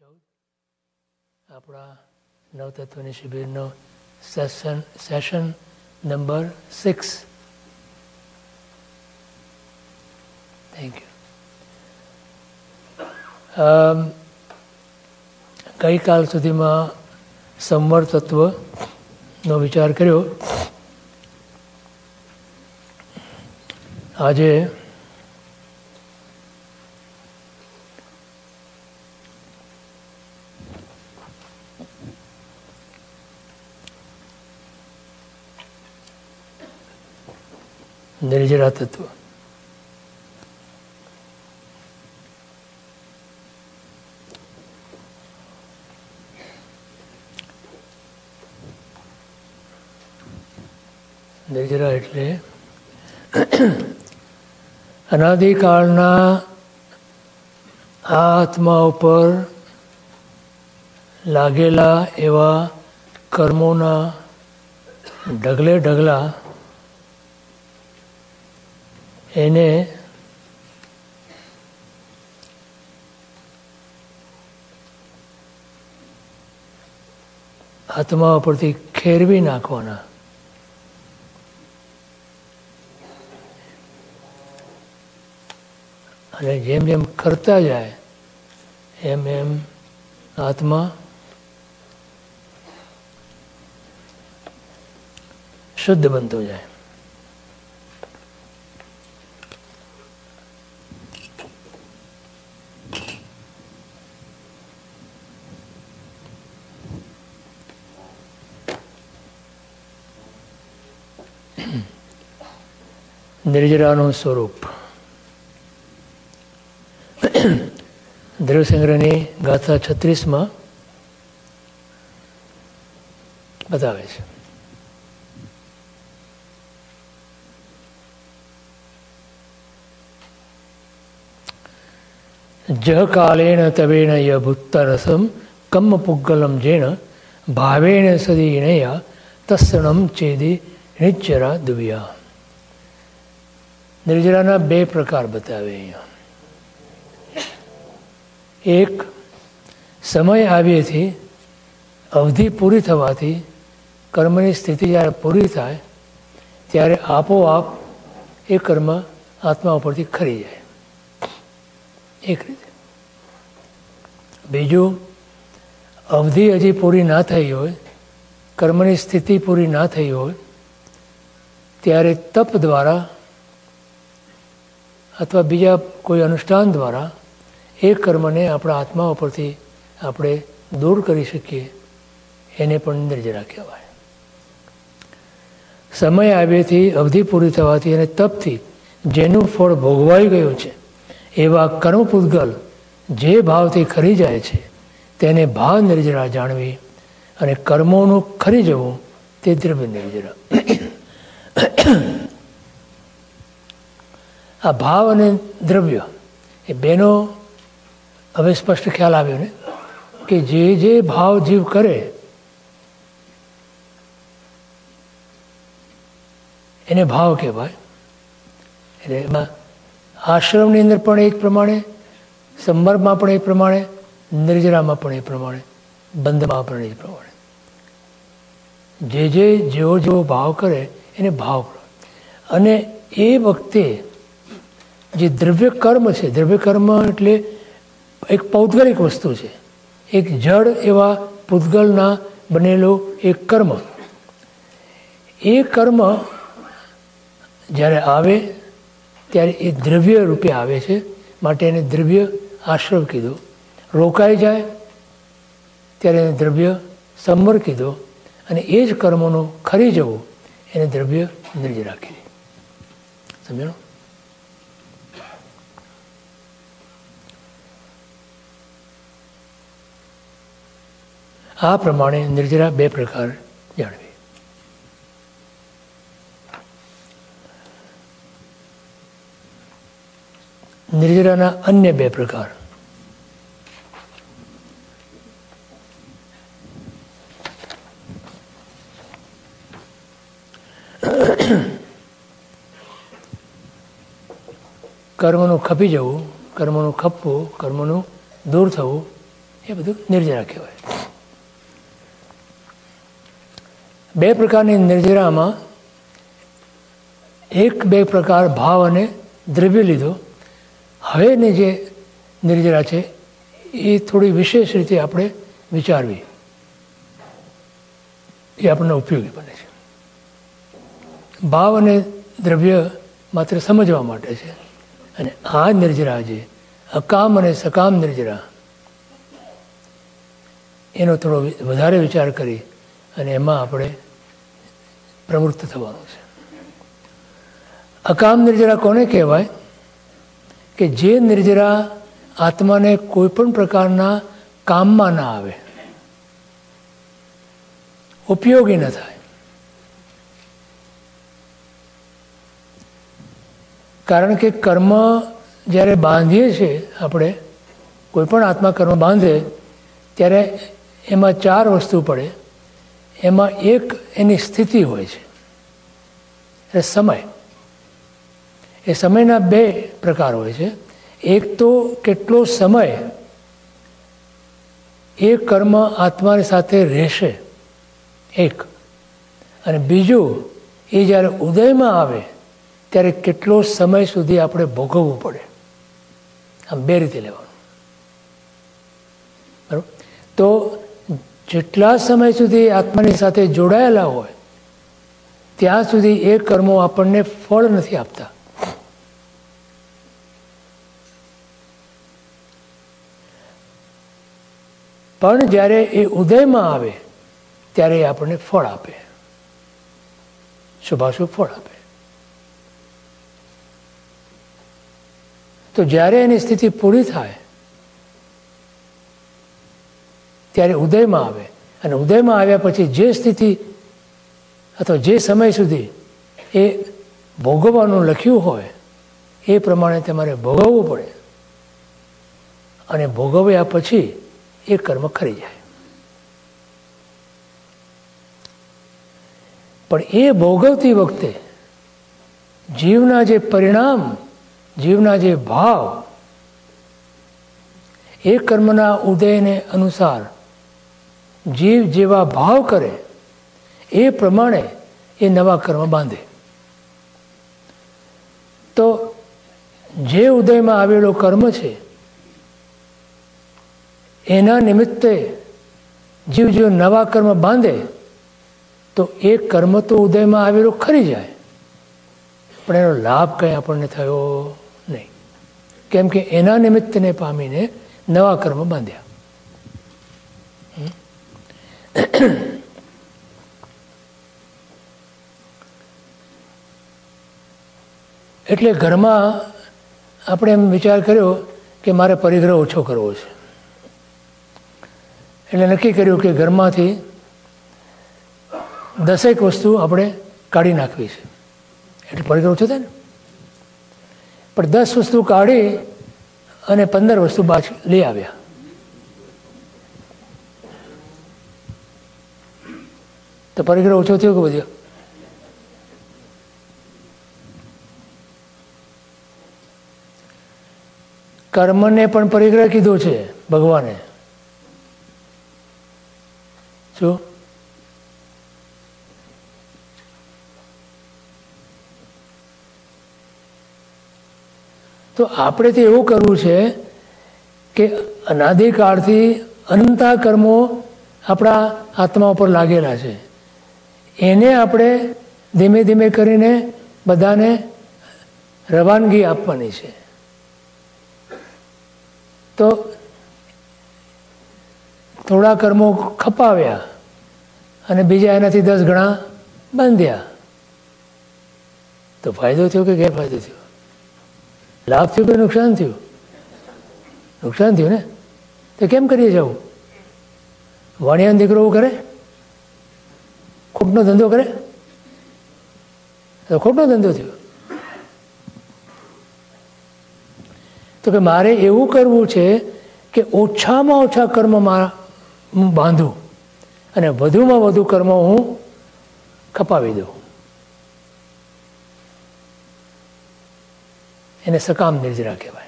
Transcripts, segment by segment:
ચૌદ. આપણા નવતત્વની શિબિરનો session session number six. Thank you ગઈકાલ સુધીમાં સંવર તત્વનો વિચાર કર્યો. આજે નિર્જરા તત્વ નિર્જરા એટલે અનાદિકાળના આ આત્મા ઉપર લાગેલા એવા કર્મોના ઢગલે ઢગલા એને આત્મા ઉપરથી ખેરવી નાખવાના. અને જેમ જેમ કરતા જાય, એમ એમ આત્મા શુદ્ધ બનતો જાય. નિર્જરાનું સ્વરૂપ દ્રવ્યસંગ્રહની ગાથા છત્રીસમાં બતાવે છે જ કાલેન તવેણ ય ભૂતરસમ કમ પુગ્ગલમ જેણ ભાવેણ સદીનયા તસ્સણમ ચેદી નિશ્ચરા દુવ્યા નિર્જરાના બે પ્રકાર બતાવે અહીંયા. એક, સમય આવ્યેથી અવધિ પૂરી થવાથી કર્મની સ્થિતિ જ્યારે પૂરી થાય, ત્યારે આપોઆપ એ કર્મ આત્મા ઉપરથી ખરી જાય. એક રીતે. બીજું, અવધિ હજી પૂરી ના થઈ હોય, કર્મની સ્થિતિ પૂરી ના થઈ હોય, ત્યારે તપ દ્વારા અથવા બીજા કોઈ અનુષ્ઠાન દ્વારા એ કર્મને આપણા આત્મા ઉપરથી આપણે દૂર કરી શકીએ, એને પણ નિર્જરા કહેવાય. સમય આવ્યેથી, અવધિ પૂરી થવાથી અને તપથી જેનું ફળ ભોગવાઈ ગયું છે, એવા કર્મ પૂતગલ જે ભાવથી ખરી જાય છે, તેને ભાવ નિર્જરા જાણવી અને કર્મોનું ખરી જવું તે દ્રવ્ય નિર્જરા. આ ભાવ અને દ્રવ્ય એ બેનો હવે સ્પષ્ટ ખ્યાલ આવ્યો ને, કે જે જે ભાવ જીવ કરે, એને ભાવ કહેવાય. એટલે એમાં આશ્રમની અંદર પણ એ જ પ્રમાણે સંબર્ભમાં પણ એ પ્રમાણે, નિર્જરામાં પણ એ પ્રમાણે, બંધમાં પણ એ પ્રમાણે. જે જે જેવો જેવો ભાવ કરે, એને ભાવ અને એ વખતે જે દ્રવ્ય કર્મ છે, દ્રવ્ય કર્મ એટલે એક પૌદ્ગલિક વસ્તુ છે. એક જળ એવા પૂતગલના બનેલો એક કર્મ. એ કર્મ જ્યારે આવે, ત્યારે એ દ્રવ્ય રૂપે આવે છે. માટે એને દ્રવ્ય આશ્રવ કીધો. રોકાઈ જાય, ત્યારે એને દ્રવ્ય સમર કીધો. અને એ જ કર્મોનું ખરી જવું, એને દ્રવ્ય નિર્જ રાખી સમજણો? આ પ્રમાણે નિર્જરા બે પ્રકાર જાણવી. નિર્જરાના અન્ય બે પ્રકાર. કર્મનું ખપી જવું, કર્મનું ખપવું, કર્મનું દૂર થવું, એ બધું નિર્જરા કહેવાય. બે પ્રકારની નિર્જરામાં એક બે પ્રકાર ભાવ અને દ્રવ્ય લીધો. હવેની જે નિર્જરા છે, એ થોડી વિશેષ રીતે આપણે વિચારવી. એ આપણને ઉપયોગી બને છે. ભાવ અને દ્રવ્ય માત્ર સમજવા માટે છે. અને આ નિર્જરા જે અકામ અને સકામ નિર્જરા, એનો થોડો વધારે વિચાર કરી અને એમાં આપણે પ્રવૃત્ત થવાનું છે. અકામ નિર્જરા કોને કહેવાય? કે જે નિર્જરા આત્માને કોઈ પણ પ્રકારના કામમાં ના આવે, ઉપયોગી ન થાય. કારણ કે કર્મ જ્યારે બાંધીએ છીએ આપણે કોઈ પણ આત્મા કર્મ બાંધે, ત્યારે એમાં ચાર વસ્તુ પડે. એમાં એક એની સ્થિતિ હોય છે. એટલે સમય. એ સમયના બે પ્રકાર હોય છે. એક તો કેટલો સમય એ કર્મ આત્માની સાથે રહેશે, એક. અને બીજું, એ જ્યારે ઉદયમાં આવે, ત્યારે કેટલો સમય સુધી આપણે ભોગવવું પડે. આમ બે રીતે લેવાનું. બરાબર? તો જેટલા સમય સુધી આત્માની સાથે જોડાયેલા હોય, ત્યાં સુધી એ કર્મો આપણને ફળ નથી આપતા. પણ જ્યારે એ ઉદયમાં આવે, ત્યારે એ આપણને ફળ આપે. શુભાશુભ ફળ આપે. તો જ્યારે એની સ્થિતિ પૂરી થાય ત્યારે ઉદયમાં આવે. અને ઉદયમાં આવ્યા પછી જે સ્થિતિ અથવા જે સમય સુધી એ ભોગવવાનું લખ્યું હોય, એ પ્રમાણે તમારે ભોગવવું પડે. અને ભોગવ્યા પછી એ કર્મ ખરી જાય. પણ એ ભોગવતી વખતે જીવના જે પરિણામ, જીવના જે ભાવ, એ કર્મના ઉદયને અનુસાર જીવ જેવા ભાવ કરે, એ પ્રમાણે એ નવા કર્મ બાંધે. તો જે ઉદયમાં આવેલો કર્મ છે, એના નિમિત્તે જીવ જો નવા કર્મ બાંધે, તો એ કર્મ તો ઉદયમાં આવેલો ખરી જાય. પણ એનો લાભ કંઈ આપણને થયો નહીં. કેમ કે એના નિમિત્તને પામીને નવા કર્મ બાંધ્યા. એટલે ઘરમાં આપણે એમ વિચાર કર્યો કે મારે પરિગ્રહ ઓછો કરવો છે. એટલે નક્કી કર્યું કે ઘરમાંથી દસેક વસ્તુ આપણે કાઢી નાખવી છે. એટલે પરિગ્રહ ઓછો થાય ને. પણ દસ વસ્તુ કાઢી અને પંદર વસ્તુ બાજ લઈ આવ્યા. તો પરિગ્રહ ઓછો થયો કે બધો કર્મને પણ પરિગ્રહ કીધો છે ભગવાને. શું? તો આપણે તો એવું કરવું છે કે અનાદિકાળથી અનંતા કર્મો આપણા આત્મા ઉપર લાગેલા છે. એને આપણે ધીમે ધીમે કરીને બધાને રવાનગી આપવાની છે. તો થોડા કર્મો ખપાવ્યા અને બીજા એનાથી દસ ગણા બાંધ્યા. તો ફાયદો થયો કે ગેરફાયદો થયો? લાભ થયો કે નુકસાન થયું? નુકસાન થયું ને? તો કેમ કરીએ જવું વાણિયાનો દીકરો કરે? ખોટનો ધંધો કરે? તો ખોટનો ધંધો થયો. તો કે મારે એવું કરવું છે કે ઓછામાં ઓછા કર્મમાં હું બાંધું અને વધુમાં વધુ કર્મ હું ખપાવી દઉં. એને સકામ નિર્જરા કહેવાય.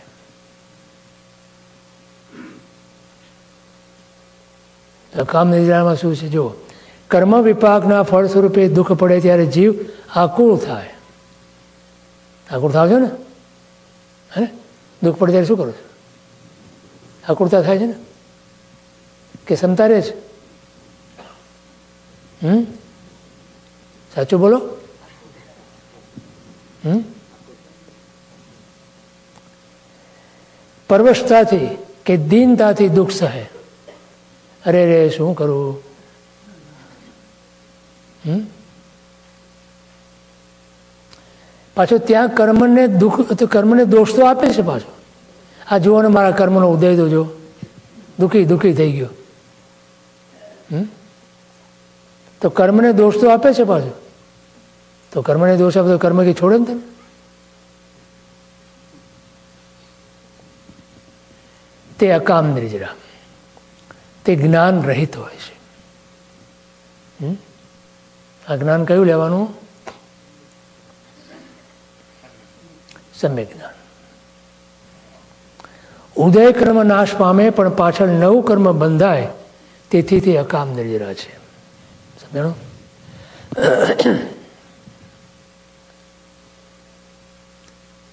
સકામ નિર્જરામાં શું છે? જો કર્મ વિપાકના ફળ સ્વરૂપે દુઃખ પડે ત્યારે જીવ આકુળ થાય. આકુળ થાવ છો ને? હે? દુઃખ પડે ત્યારે શું કરો છો? આકુળતા થાય છે ને? કે ક્ષમતા રહે છે? હમ? સાચું બોલો? હમ? પરવશતાથી કે દીનતાથી દુઃખ સહે. અરે રે, શું કરું? પાછો ત્યાં કર્મને દુઃખ કર્મને દોષ તો આપે છે પાછો. આ જુઓ ને મારા કર્મનો ઉદય તો જો દુઃખી દુઃખી થઈ ગયો. હમ? તો કર્મને દોષ તો આપે છે પાછો. તો કર્મને દોષ આપે તો કર્મ કે છોડે ને તમે? તે અકામ નિર્જરા તે જ્ઞાન રહિત હોય છે. આ જ્ઞાન કયું લેવાનું? સમ્યક જ્ઞાન. ઉદય કર્મ નાશ પામે, પણ પાછળ નવું કર્મ બંધાય, તેથી તે અકામ નિર્જરા છે. સમજાણું?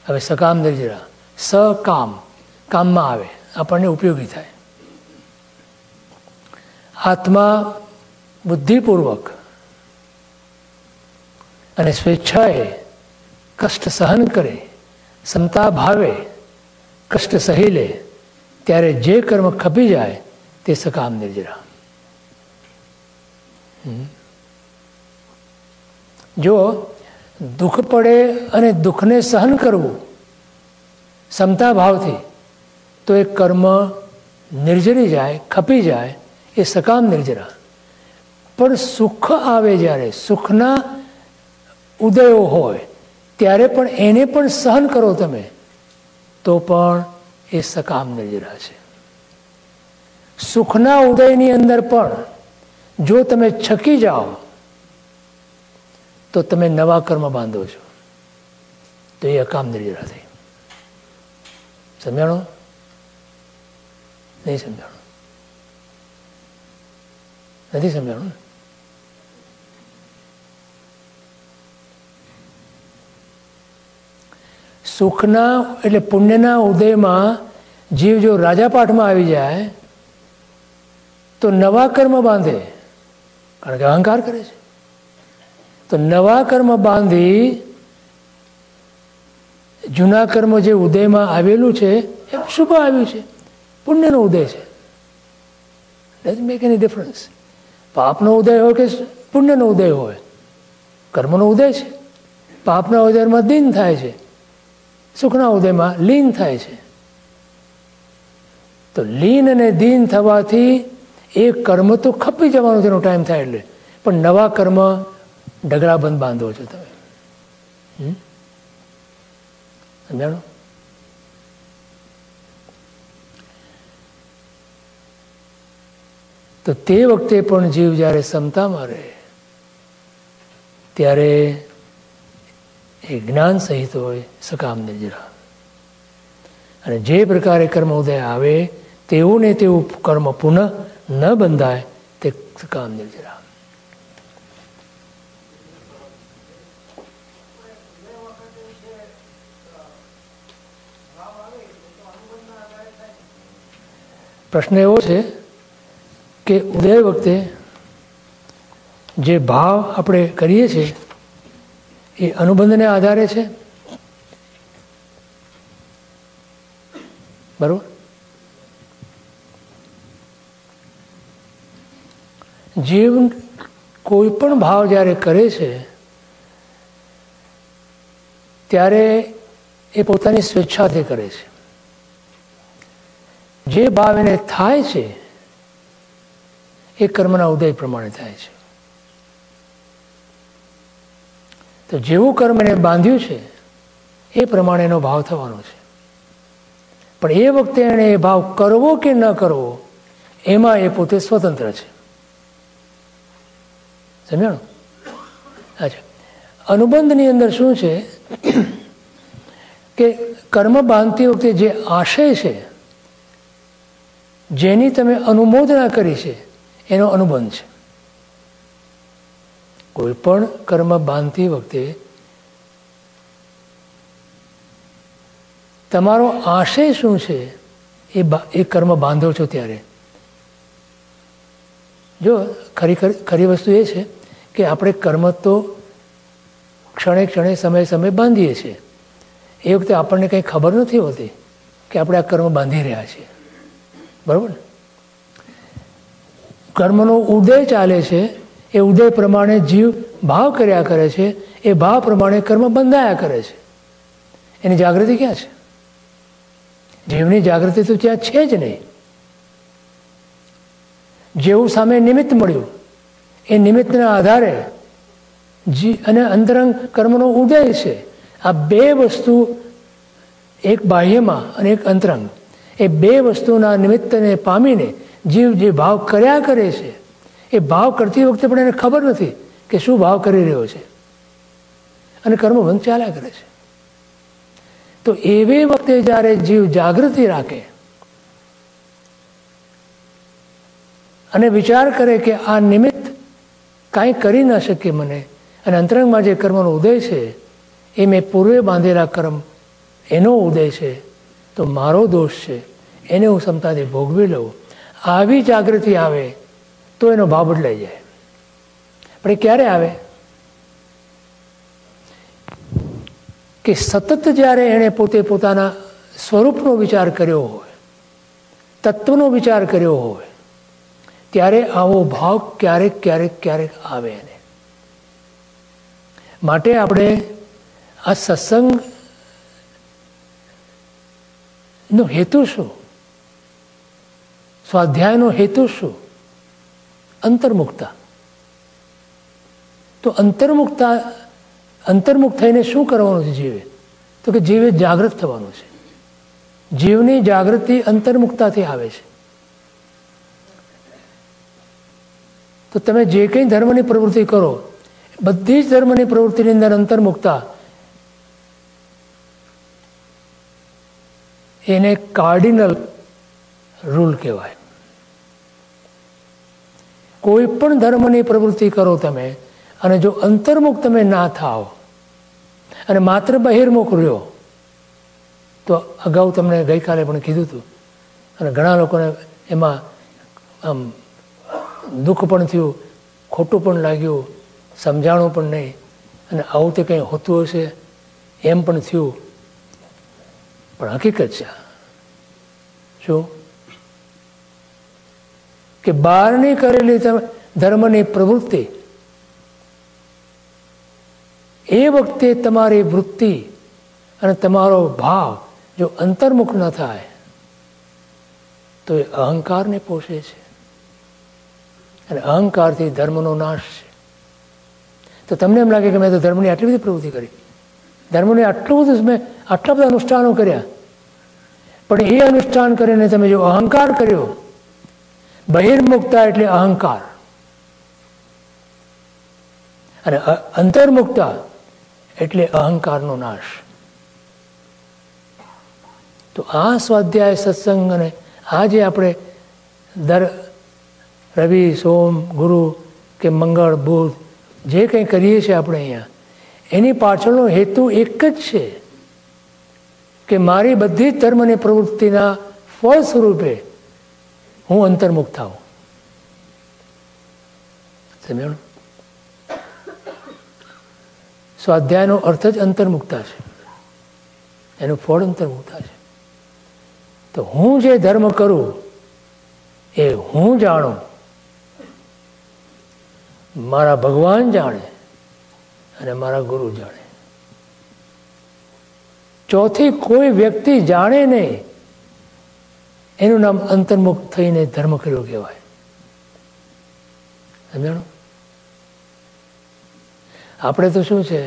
હવે સકામ નિર્જરા. સકામ. કામમાં આવે. આપણને ઉપયોગી થાય. આત્મા બુદ્ધિપૂર્વક અને સ્વેચ્છાએ કષ્ટ સહન કરે ક્ષમતા ભાવે, કષ્ટ સહી લે, ત્યારે જે કર્મ ખપી જાય તે સકામ નિર્જરા. જો દુઃખ પડે અને દુઃખને સહન કરવું ક્ષમતા ભાવથી, તો એ કર્મ નિર્જરી જાય, ખપી જાય, એ સકામ નિર્જરા. પણ સુખ આવે જ્યારે સુખના ઉદયો હોય, ત્યારે પણ એને પણ સહન કરો તમે, તો પણ એ સકામ નિર્જરા છે સુખના ઉદયની અંદર પણ જો તમે છકી જાઓ, તો તમે નવા કર્મ બાંધો છો. તો એ અકામ નિર્જરા થઈ સમજાણો? નહીં સમજાણું? નથી સમજાણું? સુખના એટલે પુણ્યના ઉદયમાં જીવ જો રાજાપાઠમાં આવી જાય, તો નવા કર્મ બાંધે. કારણ કે અહંકાર કરે છે. તો નવા કર્મ બાંધી જૂના કર્મ જે ઉદયમાં આવેલું છે, એ શુભ આવ્યું છે. પુણ્યનો ઉદય છે. ડઝ મેક એની ડિફરન્સ પાપનો ઉદય હોય કે પુણ્યનો ઉદય હોય, કર્મનો ઉદય છે. પાપના ઉદયમાં દિન થાય છે. સુખના ઉદયમાં લીન થાય છે. તો લીન અને દીન થવાથી એ કર્મ તો ખપી જવાનું તેનો ટાઈમ થાય એટલે. પણ નવા કર્મ ઢગલાબંધ બાંધો છો તમે. સમજાણો? તો તે વખતે પણ જીવ જ્યારે ક્ષમતામાં રહે, ત્યારે એ જ્ઞાન સહિત હોય, સકામ નિર્જરા અને જે પ્રકારે કર્મ ઉદય આવે, તેવું ને તેવું કર્મ પુનઃ ન બંધાય, તે સકામ નિર્જરા પ્રશ્ન એવો છે કે ઉદય વખતે જે ભાવ આપણે કરીએ છીએ એ અનુબંધને આધારે છે? બરાબર? જીવ કોઈ પણ ભાવ જ્યારે કરે છે, ત્યારે એ પોતાની સ્વેચ્છાથી કરે છે. જે ભાવ એને થાય છે, એ કર્મના ઉદય પ્રમાણે થાય છે. તો જેવું કર્મ એને બાંધ્યું છે, એ પ્રમાણે એનો ભાવ થવાનો છે. પણ એ વખતે એણે એ ભાવ કરવો કે ન કરવો, એમાં એ પોતે સ્વતંત્ર છે. સમજાણું? અચ્છા. અનુબંધની અંદર શું છે કે કર્મ બાંધતી વખતે જે આશય છે, જેની તમે અનુમોદના કરી છે, એનો અનુબંધ છે. કોઈ પણ કર્મ બાંધતી વખતે તમારો આશય શું છે? એ એ કર્મ બાંધો છો ત્યારે. જો ખરી ખરી વસ્તુ એ છે કે આપણે કર્મ તો ક્ષણે ક્ષણે, સમયે સમયે બાંધીએ છીએ. એ વખતે આપણને કંઈ ખબર નથી હોતી કે આપણે આ કર્મ બાંધી રહ્યા છીએ. બરાબર કર્મનો ઉદય ચાલે છે એ ઉદય પ્રમાણે જીવ ભાવ કર્યા કરે છે, એ ભાવ પ્રમાણે કર્મ બંધાયા કરે છે. એની જાગૃતિ ક્યાં છે? જીવની જાગૃતિ તો ત્યાં છે જ નહીં. જેવું સામે નિમિત્ત મળ્યું, એ નિમિત્તના આધારે જી અને અંતરંગ કર્મનો ઉદય છે. આ બે વસ્તુ એક બાહ્યમાં અને એક અંતરંગ. એ બે વસ્તુના નિમિત્તને પામીને જીવ જે ભાવ કર્યા કરે છે એ ભાવ કરતી વખતે પણ એને ખબર નથી કે શું ભાવ કરી રહ્યો છે. અને કર્મબંધ ચાલ્યા કરે છે. તો એવી વખતે જ્યારે જીવ જાગૃતિ રાખે અને વિચાર કરે કે આ નિમિત્ત કાંઈ કરી ન શકે મને, અને અંતરંગમાં જે કર્મનો ઉદય છે, એ મેં પૂર્વે બાંધેલા કર્મ, એનો ઉદય છે, તો મારો દોષ છે, એને હું ક્ષમતાથી ભોગવી લઉં. આવી જાગૃતિ આવે તો એનો ભાવ બદલાઈ જાય. પણ એ ક્યારે આવે? કે સતત જ્યારે એણે પોતે પોતાના સ્વરૂપનો વિચાર કર્યો હોય, તત્વનો વિચાર કર્યો હોય, ત્યારે આવો ભાવ ક્યારેક ક્યારેક ક્યારેક આવે એને. માટે આપણે આ સત્સંગ નો હેતુ શું? સ્વાધ્યાયનો હેતુ શું? અંતર્મુક્તા. તો અંતર્મુક્તા અંતર્મુખ થઈને શું કરવાનું છે જીવે? તો કે જીવે જાગૃત થવાનું છે. જીવની જાગૃતિ અંતર્મુક્તાથી આવે છે. તો તમે જે કંઈ ધર્મની પ્રવૃત્તિ કરો, બધી જ ધર્મની પ્રવૃત્તિની અંદર અંતર્મુક્તા એને કાર્ડિનલ રૂલ કહેવાય. કોઈ પણ ધર્મની પ્રવૃત્તિ કરો તમે અને જો અંતર્મુખ તમે ના થાઓ અને માત્ર બહિર્મુખ રહ્યો, તો અગાઉ તમને ગઈકાલે પણ કીધું હતું અને ઘણા લોકોને એમાં, આમ, દુઃખ પણ થયું, ખોટું પણ લાગ્યું, સમજાણું પણ નહીં અને આવું તે કંઈ હોતું હશે એમ પણ થયું. પણ હકીકત છે શું? કે બહારની કરેલી ધર્મની પ્રવૃત્તિ. એ વખતે તમારી વૃત્તિ અને તમારો ભાવ જો અંતર્મુખ ન થાય, તો એ અહંકારને પોષે છે. અને અહંકારથી ધર્મનો નાશ છે. તો તમને એમ લાગે કે મેં તો ધર્મની આટલી બધી પ્રવૃત્તિ કરી. ધર્મને આટલું બધું મેં, આટલા બધા અનુષ્ઠાનો કર્યા. પણ એ અનુષ્ઠાન કરીને તમે જો અહંકાર કર્યો બહિર્મુક્તા એટલે અહંકાર. અને અંતર્મુક્તા એટલે અહંકારનો નાશ. તો આ સ્વાધ્યાય સત્સંગ અને આ જે આપણે દર રવિ, સોમ, ગુરુ કે મંગળ, બુધ જે કંઈ કરીએ છીએ આપણે અહીંયા, એની પાછળનો હેતુ એક જ છે કે મારી બધી ધર્મની પ્રવૃત્તિના ફળ સ્વરૂપે હું અંતર્મુખ થાઉં. સમજણ સ્વાધ્યાયનો અર્થ જ અંતર્મુખતા છે. એનું ફળ અંતર્મુખતા છે. તો હું જે ધર્મ કરું, એ હું જાણું. મારા ભગવાન જાણે અને મારા ગુરુ જાણે. ચોથી, કોઈ વ્યક્તિ જાણે નહીં એનું નામ અંતર્મુખ થઈને ધર્મ કર્યો કહેવાય. સમજાણો? આપણે તો શું છે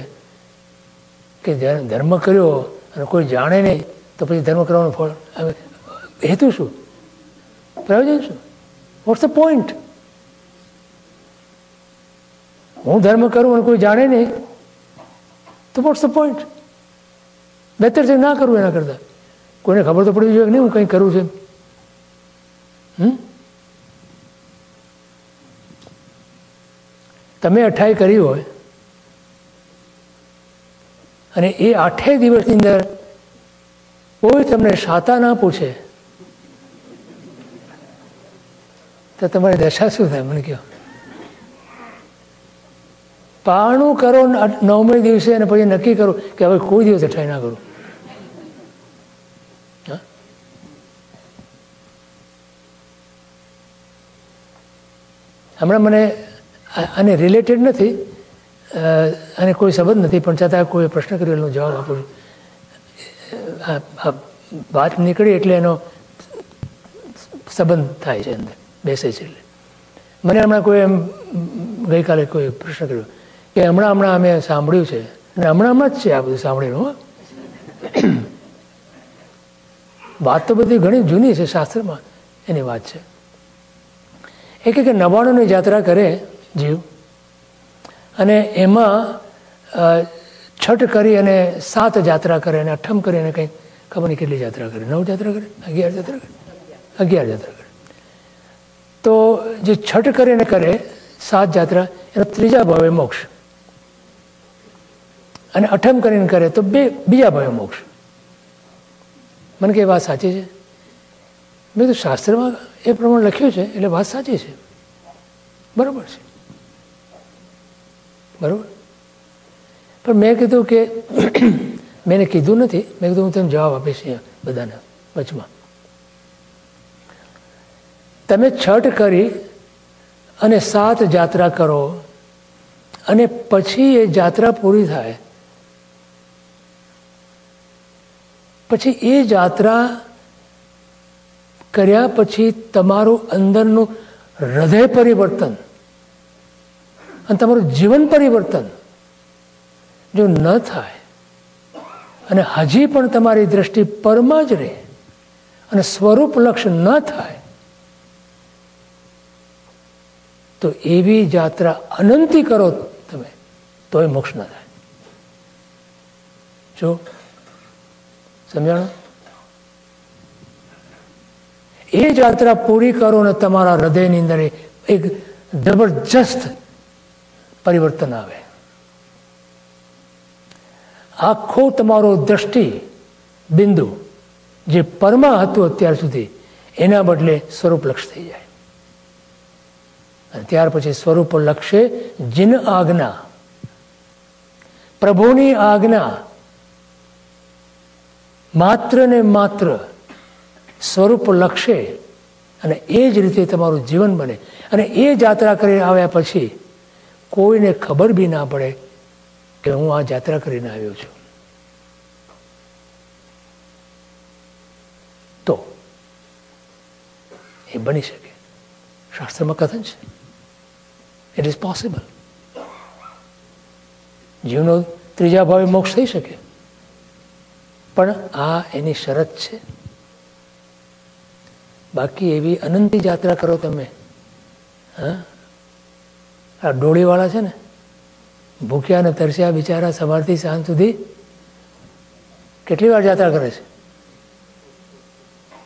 કે ધર્મ કર્યો અને કોઈ જાણે નહીં, તો પછી ધર્મ કરવાનું ફળ હેતુ શું? પ્રયોજન શું? વોટ્સ ધ પોઈન્ટ હું ધર્મ કરું અને કોઈ જાણે નહીં, તો વોટ્સ ધ પોઈન્ટ બહેતર છે ના કરવું એના કરતાં. કોઈને ખબર તો પડવી જોઈએ કે નહીં, હું કંઈ કરું છું તમે અઠાઈ કરી હોય અને એ આઠેય દિવસની અંદર કોઈ તમને શાતા ના પૂછે, તો તમારી દશા શું થાય? મને કહો. પારણું કરો નવમે દિવસે અને પછી નક્કી કરો કે હવે કોઈ દિવસ અઠાઈ ના કરું. હમણાં મને આને રિલેટેડ નથી. અને કોઈ સંબંધ નથી, પણ છતાં કોઈ પ્રશ્ન કર્યો એનો જવાબ આપું. છું વાત નીકળી એટલે એનો સંબંધ થાય છે અંદર, બેસે છે એટલે. મને હમણાં કોઈ એમ ગઈકાલે કોઈ પ્રશ્ન કર્યો કે હમણાં હમણાં અમે સાંભળ્યું છે. અને હમણાં હમણાં જ છે આ બધું સાંભળેલું વાત તો બધી ઘણી જૂની છે શાસ્ત્રમાં, એની વાત છે. એ કે નવાણુંની જાત્રા કરે જીવ. અને એમાં છઠ કરી અને સાત જાત્રા કરે અને અઠમ કરી અને કંઈક ખબર નહીં કેટલી જાત્રા કરે. નવ જાત્રા કરે? અગિયાર જાત્રા કરે? અગિયાર જાત્રા કરે. તો જે છઠ કરીને કરે, સાત જાત્રા, એનો ત્રીજા ભાવે મોક્ષ. અને અઠમ કરીને કરે તો બે, બીજા ભાવે મોક્ષ. મને કે વાત સાચી છે? મેં તો શાસ્ત્રમાં એ પ્રમાણે લખ્યું છે, એટલે વાત સાચી છે. બરાબર છે. બરાબર? પણ મેં કીધું કે, મેં કીધું નથી, મેં કીધું હું તમને જવાબ આપીશ બધાને, વચમાં. તમે છઠ કરી અને સાત જાત્રા કરો અને પછી એ જાત્રા પૂરી થાય. પછી એ જાત્રા કર્યા પછી તમારું અંદરનું હૃદય પરિવર્તન અને તમારું જીવન પરિવર્તન જો ન થાય અને હજી પણ તમારી દ્રષ્ટિ પરમાં જ રહે અને સ્વરૂપ લક્ષ ન થાય, તો એવી જાત્રા અનંતી કરો તમે, તોય મોક્ષ ન થાય. જો, સમજાણું? એ યાત્રા પૂરી કરો ને તમારા હૃદયની અંદર એક જબરજસ્ત પરિવર્તન આવે. આખો તમારો દ્રષ્ટિ બિંદુ જે પરમા હતું અત્યાર સુધી, એના બદલે સ્વરૂપ લક્ષ થઈ જાય. અને ત્યાર પછી સ્વરૂપ લક્ષે જીન આજ્ઞા. પ્રભુની આજ્ઞા. માત્ર ને માત્ર સ્વરૂપ લક્ષે અને એ જ રીતે તમારું જીવન બને. અને એ જાત્રા કરીને આવ્યા પછી કોઈને ખબર બી ના પડે કે હું આ જાત્રા કરીને આવ્યો છું. તો એ બની શકે. શાસ્ત્રમાં કથન છે. ઇટ ઇઝ પોસિબલ જીવનો ત્રીજા ભાવે મોક્ષ થઈ શકે. પણ આ એની શરત છે. બાકી એવી અનંતી જાત્રા કરો તમે. હા? આ ડોળીવાળા છે ને, ભૂખ્યા અને તરસ્યા બિચારા સવારથી સાંજ સુધી કેટલી વાર જાત્રા કરે છે?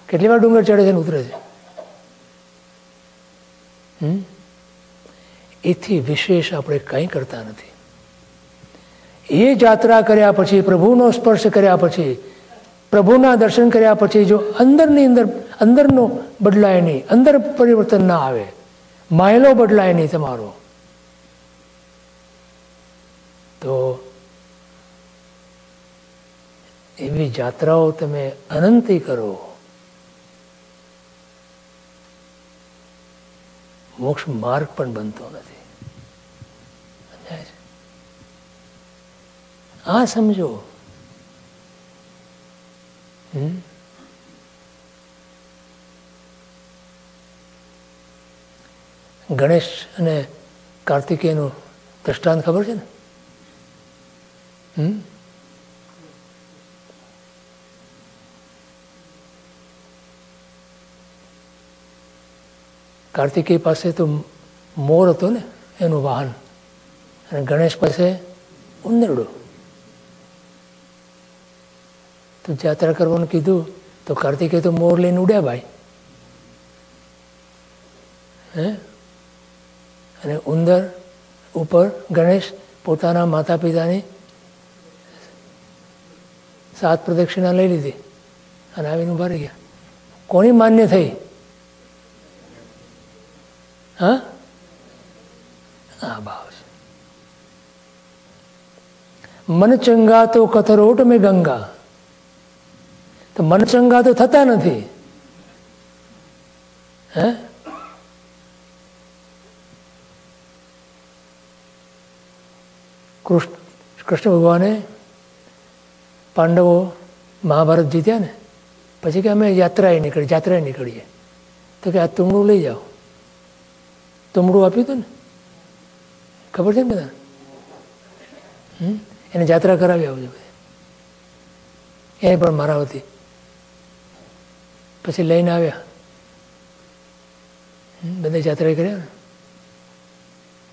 કેટલી વાર ડુંગર ચડે છે ને ઉતરે છે? એથી વિશેષ આપણે કંઈ કરતા નથી. એ જાત્રા કર્યા પછી, પ્રભુનો સ્પર્શ કર્યા પછી, પ્રભુના દર્શન કર્યા પછી, જો અંદરની અંદર અંદરનો બદલાય નહીં, અંદર પરિવર્તન ના આવે. માયલો બદલાય નહીં તમારો. તો એવી જાત્રાઓ તમે અનંતી કરો. મોક્ષ માર્ગ પણ બનતો નથી. આ સમજો. ગણેશ અને કાર્તિકેયનું દ્રષ્ટાંત ખબર છે ને? હમ? કાર્તિકેય પાસે તો મોર હતો ને, એનું વાહન. અને ગણેશ પાસે ઉંદરડું. તો જાત્રા કરવાનું કીધું, તો કાર્તિકે તો મોર લઈને ઉડ્યા ભાઈ. હે? અને ઉંદર ઉપર ગણેશ પોતાના માતા પિતાની સાત પ્રદક્ષિણા લઈ લીધી અને આવીને ઊભા રહી ગયા. કોની માન્ય થઈ? હા? આ ભાવ છે. મન ચંગા તો કથરોટ મેં ગંગા. તો મન ચંગા તો થતા નથી. હે? કૃષ્ણ કૃષ્ણ ભગવાને પાંડવો મહાભારત જીત્યા ને, પછી કે અમે યાત્રાએ નીકળી, યાત્રાએ નીકળીએ. તો કે આ તુમડું લઈ જાઓ. તુમડું આપ્યું હતું ને? ખબર છે ને બધા? એને જાત્રા કરાવી આવજો એ પણ મારા હતી પછી લઈને આવ્યા? બધા યાત્રા કર્યા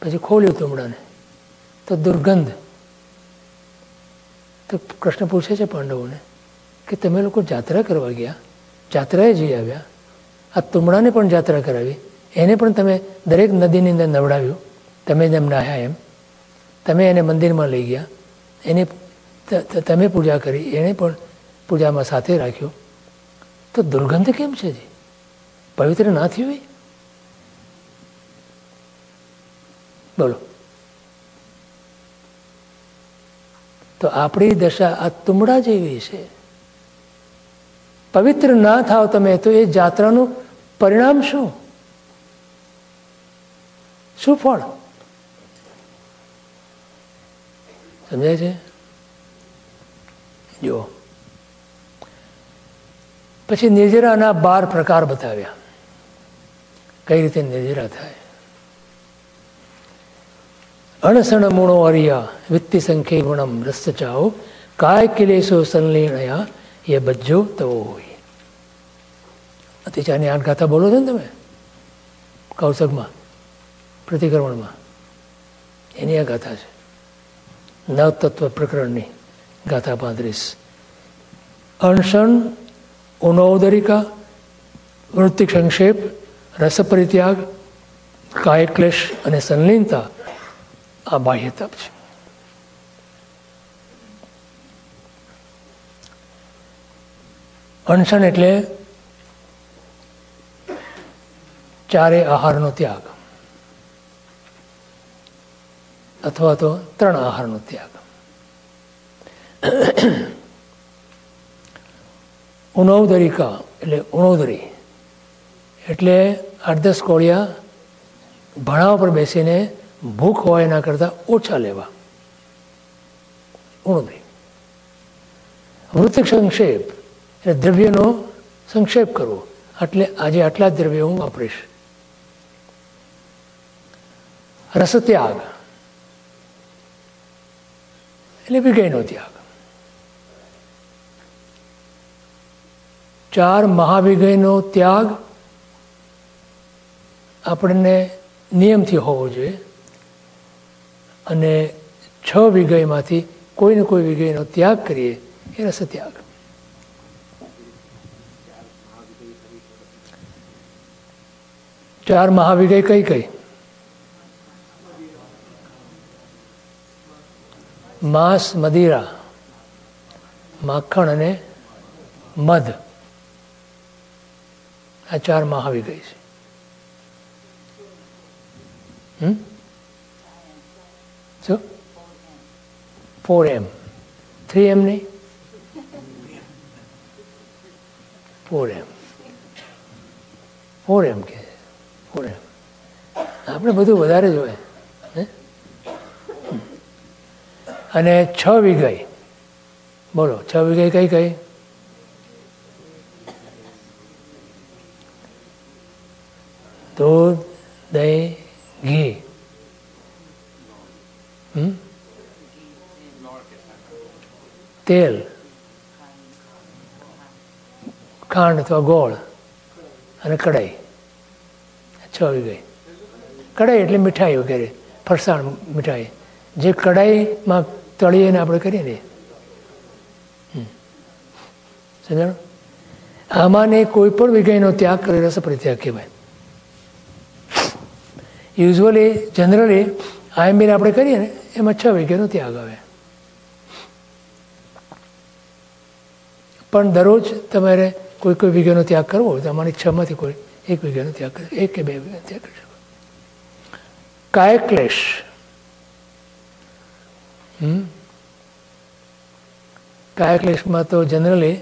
પછી ખોલ્યું તુમડાને. તો દુર્ગંધ. તો કૃષ્ણ પૂછે છે પાંડવોને કે તમે લોકો જાત્રા કરવા ગયા, જાત્રાએ જઈ આવ્યા. આ તુમડાને પણ જાત્રા કરાવી. એને પણ તમે દરેક નદીની અંદર નવડાવ્યું. તમે જેમ નાહ્યા એમ. તમે એને મંદિરમાં લઈ ગયા. એને તમે પૂજા કરી. એણે પણ પૂજામાં સાથે રાખ્યો. તો દુર્ગંધ કેમ છે જી? પવિત્ર ના થયું બોલો. તો આપણી દશા આ તુમડા જેવી છે. પવિત્ર ના થાવ તમે, તો એ જાત્રાનું પરિણામ શું? શું ફળ? સમજાય છે? જુઓ. પછી નિર્જરાના બાર પ્રકાર બતાવ્યા. કઈ રીતે નિર્જરા થાય? મૂણો અરિયા, વિત્તિ સંખ્યે ગુણમ રસ ચાઓ કાય કિલેશો સંલીણયા એ બજ્જો તવો હોય. અતિચારની આઠ ગાથા બોલો છો ને તમે? કૌશકમાં પ્રતિક્રમણમાં. એની આ ગાથા છે. નવતત્વ પ્રકરણની ગાથા પાંત્રીસ. અણસણ, ઉનૌદરિકા વૃત્તિ સંક્ષેપ, રસપરિત્યાગ, કાયક્લેશ અને સંલીનતા આ બાહ્ય તપ છે. અનશન એટલે ચારે આહારનો ત્યાગ. અથવા તો ત્રણ આહારનો ત્યાગ. ઉણવદરિકા એટલે ઉણવદરી એટલે દસ કોળિયા ભણાવ પર બેસીને ભૂખ હોય એના કરતાં ઓછા લેવા. ઉણબી વૃત્તિક સંક્ષેપ એટલે દ્રવ્યનો સંક્ષેપ કરવો. એટલે આજે આટલા દ્રવ્ય હું વાપરીશ. રસત્યાગ. એટલે વિગયનો ત્યાગ. ચાર મહાવિગયનો ત્યાગ આપણને નિયમથી હોવો જોઈએ. અને છ વિગયમાંથી કોઈને કોઈ વિગયનો ત્યાગ કરીએ એ રસત્યાગ ચાર મહાવિગય કઈ કઈ માંસ, મદિરા, માખણ અને મધ. આ ચાર મહાવિગય છે. હમ? શું ફોર એમ થ્રી એમ નહીં ફોર એમ ફોર એમ કે ફોર એમ આપણે બધું વધારે જોઈએ? અને છ વિગય બોલો, છ વિગય કઈ કઈ? દૂધ, દહીં, ઘી. તેલ. ખાંડ અથવા ગોળ અને કઢાઈ. છ ગઈ. કઢાઈ એટલે મીઠાઈ વગેરે, ફરસાણ મીઠાઈ. જે કઢાઈમાં તળીએને આપણે કરીએ ને. સમજાણું? આમાંને કોઈ પણ વિગયનો ત્યાગ કરે રસ પરિત્યાગ કહેવાય. યુઝવલી જનરલી આયમીર આપણે કરીએ ને, એમાં છ વિઘેનો ત્યાગ આવે. પણ દરરોજ તમારે કોઈ કોઈ વિઘેનો ત્યાગ કરવો હોય તો અમારી કોઈ એક વિઘેનો ત્યાગ કરી. એક કે બે વિઘેનો ત્યાગ કરી શકો. કાય ક્લેશ. તો જનરલી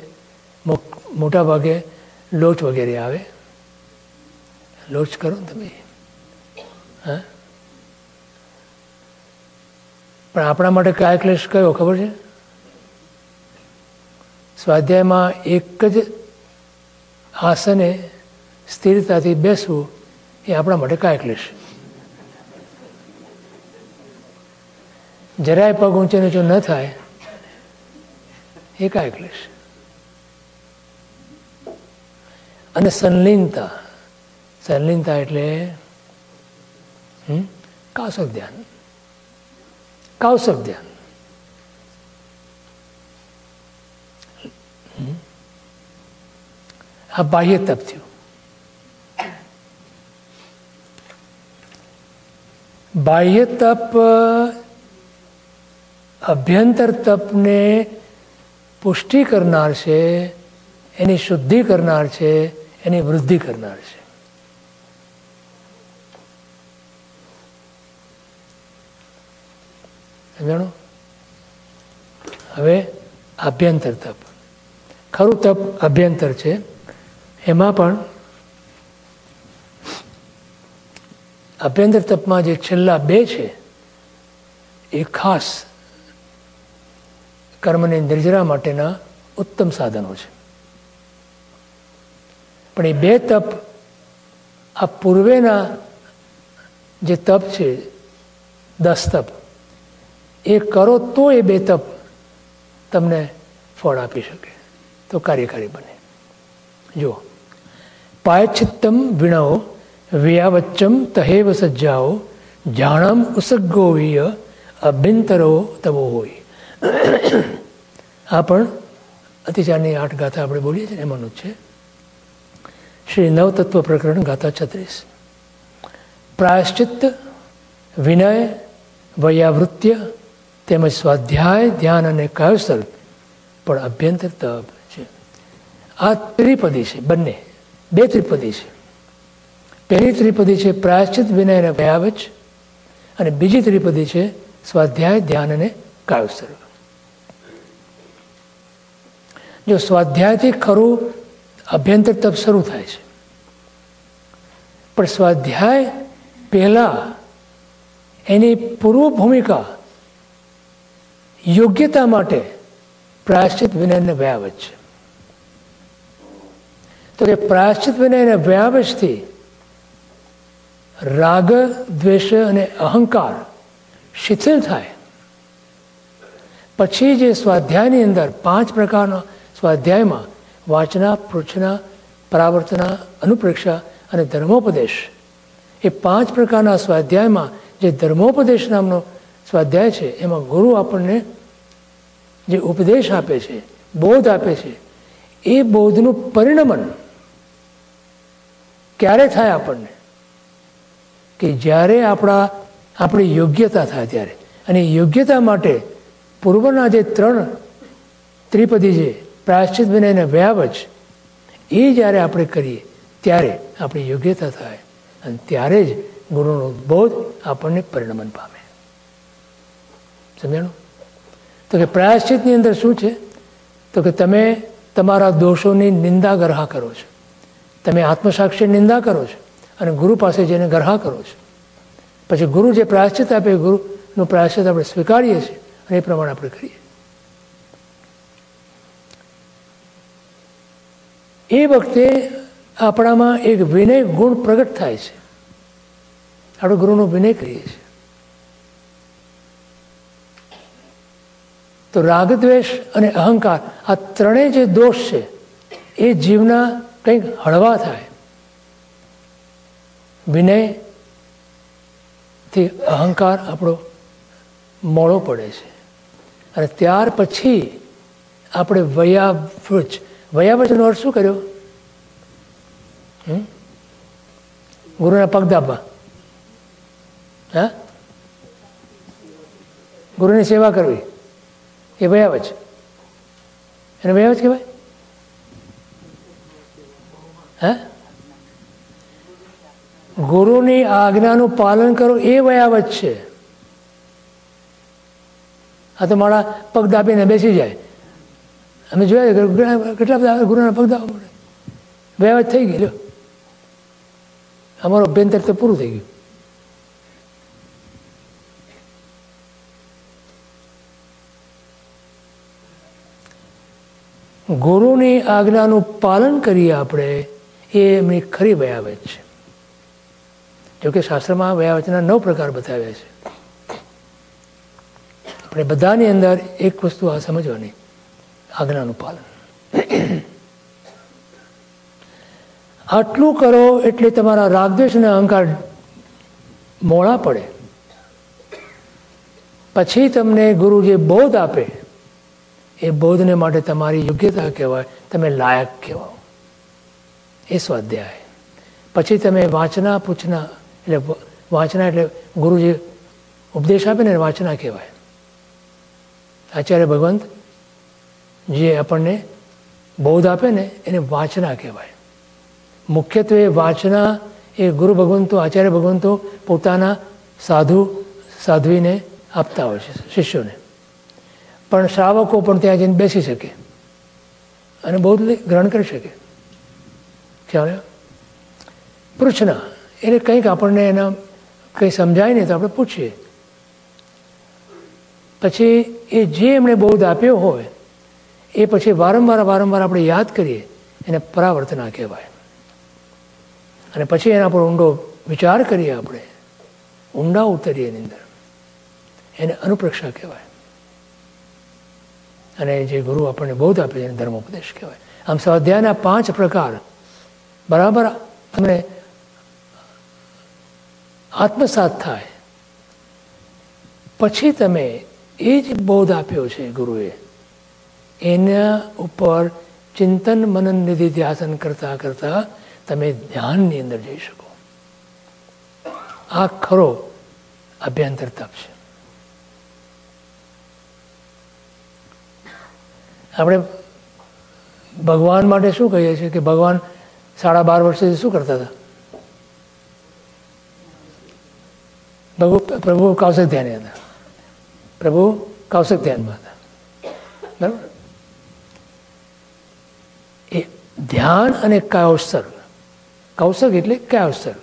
મોટા ભાગે લોચ વગેરે આવે. લોચ કરો ને તમે. હા? પણ આપણા માટે કાય કયો ખબર છે? સ્વાધ્યાયમાં એક જ આસને સ્થિરતાથી બેસવું એ આપણા માટે કાંઈક લેશે. જરાય પગ ઊંચે નીચો ન થાય, એ કાંઈક લેશે. અને સંલિનતા સંલિનતા એટલે કાસક ધ્યાન. કાવસક ધ્યાન. આ બાહ્ય તપ થયું. બાહ્ય તપ, અભ્યંતર તપને પુષ્ટિ કરનાર છે, એની શુદ્ધિ કરનાર છે, એની વૃદ્ધિ કરનાર છે. સમજાણું? હવે આભ્યંતર તપ. ખરું તપ અભ્યંતર છે. એમાં પણ અભ્યંતર તપમાં જે છેલ્લા બે છે, એ ખાસ કર્મની નિર્જરા માટેના ઉત્તમ સાધનો છે. પણ એ બે તપ આ પૂર્વેના જે તપ છે, દસ તપ, એ કરો તો એ બે તપ તમને ફળ આપી શકે. તો કાર્યકારી બને. જો પાયચિત્તમ વિણો વ્યાવચ્ચમ તહેવ સજ્જાઓ જાણમ ઉસગ્ગોવીય અભ્યંતરો તવો હોય આ પણ અતિચારની આઠ ગાથા આપણે બોલીએ છીએ એમાંનું છે શ્રી નવતત્વ પ્રકરણ ગાથા છત્રીસ પ્રાયશ્ચિત્ત વિનય વયાવૃત્ય તેમજ સ્વાધ્યાય, ધ્યાન અને કાયોસર પણ અભ્યંતર તપ છે। આ ત્રિપદી છે, બંને। બે ત્રિપદી છે. પહેલી ત્રિપદી છે પ્રાયશ્ચિત વિનય અને ભયાવચ અને બીજી ત્રિપદી છે સ્વાધ્યાય, ધ્યાન અને કાયોસર જો સ્વાધ્યાયથી ખરું અભ્યંતર તપ શરૂ થાય છે. પણ સ્વાધ્યાય પહેલા એની પૂર્વ ભૂમિકા યોગ્યતા માટે પ્રાયશ્ચિત વિનયને ભયાવચ છે. તો કે પ્રાયશ્ચિત વિનયને વ્યાવચથી રાગ દ્વેષ અને અહંકાર શિથિલ થાય પછી જે સ્વાધ્યાયની અંદર પાંચ પ્રકારના સ્વાધ્યાયમાં વાંચના પૃચ્છના પરાવર્તના અનુપ્રેક્ષા અને ધર્મોપદેશ એ પાંચ પ્રકારના સ્વાધ્યાયમાં જે ધર્મોપદેશ નામનો સ્વાધ્યાય છે એમાં ગુરુ આપણને જે ઉપદેશ આપે છે બોધ આપે છે એ બોધનું પરિણમન ક્યારે થાય આપણને? કે જ્યારે આપણા, આપણી યોગ્યતા થાય ત્યારે. અને યોગ્યતા માટે પૂર્વના જે ત્રણ ત્રિપદી છે પ્રાયશ્ચિત વિનયને વ્યાવચ એ જ્યારે આપણે કરીએ, ત્યારે આપણી યોગ્યતા થાય. અને ત્યારે જ ગુરુનો બોધ આપણને પરિણમન પામે. સમજાણું? તો કે પ્રાયશ્ચિતની અંદર શું છે? તો કે તમે તમારા દોષોની નિંદા ગરહા કરો છો. તમે આત્મસાક્ષી નિંદા કરો છો અને ગુરુ પાસે જઈને ગ્રહા કરો છો. પછી ગુરુ જે પ્રાયશ્ચિત આપે, ગુરુનું પ્રાયશ્ચિત આપણે સ્વીકારીએ છીએ અને એ પ્રમાણે આપણે કરીએ એ વખતે આપણામાં એક વિનય ગુણ પ્રગટ થાય છે. આપણે ગુરુનો વિનય કરીએ છીએ. તો રાગદ્વેષ અને અહંકાર આ ત્રણેય જે દોષ છે, એ જીવના કંઈક હળવા થાય. વિનયથી અહંકાર આપણો મોડો પડે છે. અને ત્યાર પછી આપણે વયાવૃચ વયાવચનો અર્થ શું કર્યો? ગુરુના પગ હા? ગુરુની સેવા કરવી. એ વયાવચ એને વયાવચ કહેવાય? હે? ગુરુની આજ્ઞાનું પાલન કરવું એ વયાવત છે. આ તો મારા પગ દાબીને બેસી જાય. અમે જોયા કેટલા બધા ગુરુના પગ દાવા મળે વયાવત થઈ ગયો અમારું અભ્યંતર તો પૂરું થઈ ગયું. ગુરુની આજ્ઞાનું પાલન કરીએ આપણે એ એમની ખરી વયાવત છે. જોકે શાસ્ત્રમાં વયાવચના નવ પ્રકાર બતાવ્યા છે. આપણે બધાની અંદર એક વસ્તુ આ સમજવાની, આજ્ઞાનું પાલન. આટલું કરો એટલે તમારા રાગદ્વેષ અને અહંકાર મોડા પડે. પછી તમને ગુરુ જે બોધ આપે, એ બોધને માટે તમારી યોગ્યતા કહેવાય, તમે લાયક કહેવાઓ. એ સ્વાધ્યાય પછી તમે વાંચના પૂછના, એટલે વાંચના એટલે ગુરુ જે ઉપદેશ આપે ને વાંચના કહેવાય. આચાર્ય ભગવંત જે આપણને બૌદ્ધ આપે ને એને વાંચના કહેવાય. મુખ્યત્વે વાંચના એ ગુરુ ભગવંતો, આચાર્ય ભગવંતો પોતાના સાધુ, સાધ્વીને આપતા હોય છે, શિષ્યોને. પણ શ્રાવકો પણ ત્યાં જઈને બેસી શકે અને બૌદ્ધ ગ્રહણ કરી શકે. ખ્યાલ? પૃચ્છના એટલે કંઈક આપણને એના કંઈ સમજાય નહીં તો આપણે પૂછીએ. પછી એ જે એમણે બૌદ્ધ આપ્યો હોય, એ પછી વારંવાર વારંવાર આપણે યાદ કરીએ, એને પરાવર્તના કહેવાય. અને પછી એના પર ઊંડો વિચાર કરીએ આપણે. ઊંડા ઉતરીએ એની અંદર. એને અનુપ્રક્ષા કહેવાય. અને જે ગુરુ આપણને બૌદ્ધ આપે છે એને ધર્મોપદેશ કહેવાય. આમ સ્વાધ્યાયના પાંચ પ્રકાર બરાબર? અમને આત્મસાત થાય. પછી તમે એ જ બોધ આપ્યો છે ગુરુએ. એના ઉપર ચિંતન મનન નિધિ ધ્યાસન કરતા કરતા તમે ધ્યાનની અંદર જઈ શકો. આ ખરો અભ્યંતર તપ છે. આપણે ભગવાન માટે શું કહીએ છીએ કે ભગવાન સાડા બાર વર્ષથી શું કરતા હતા? પ્રભુ પ્રભુ કૌશિક ધ્યાન હતા. પ્રભુ કૌશિક ધ્યાનમાં હતા. બરાબર? એ ધ્યાન અને કાયોત્સર્ગ કૌશક એટલે કાયોત્સર્ગ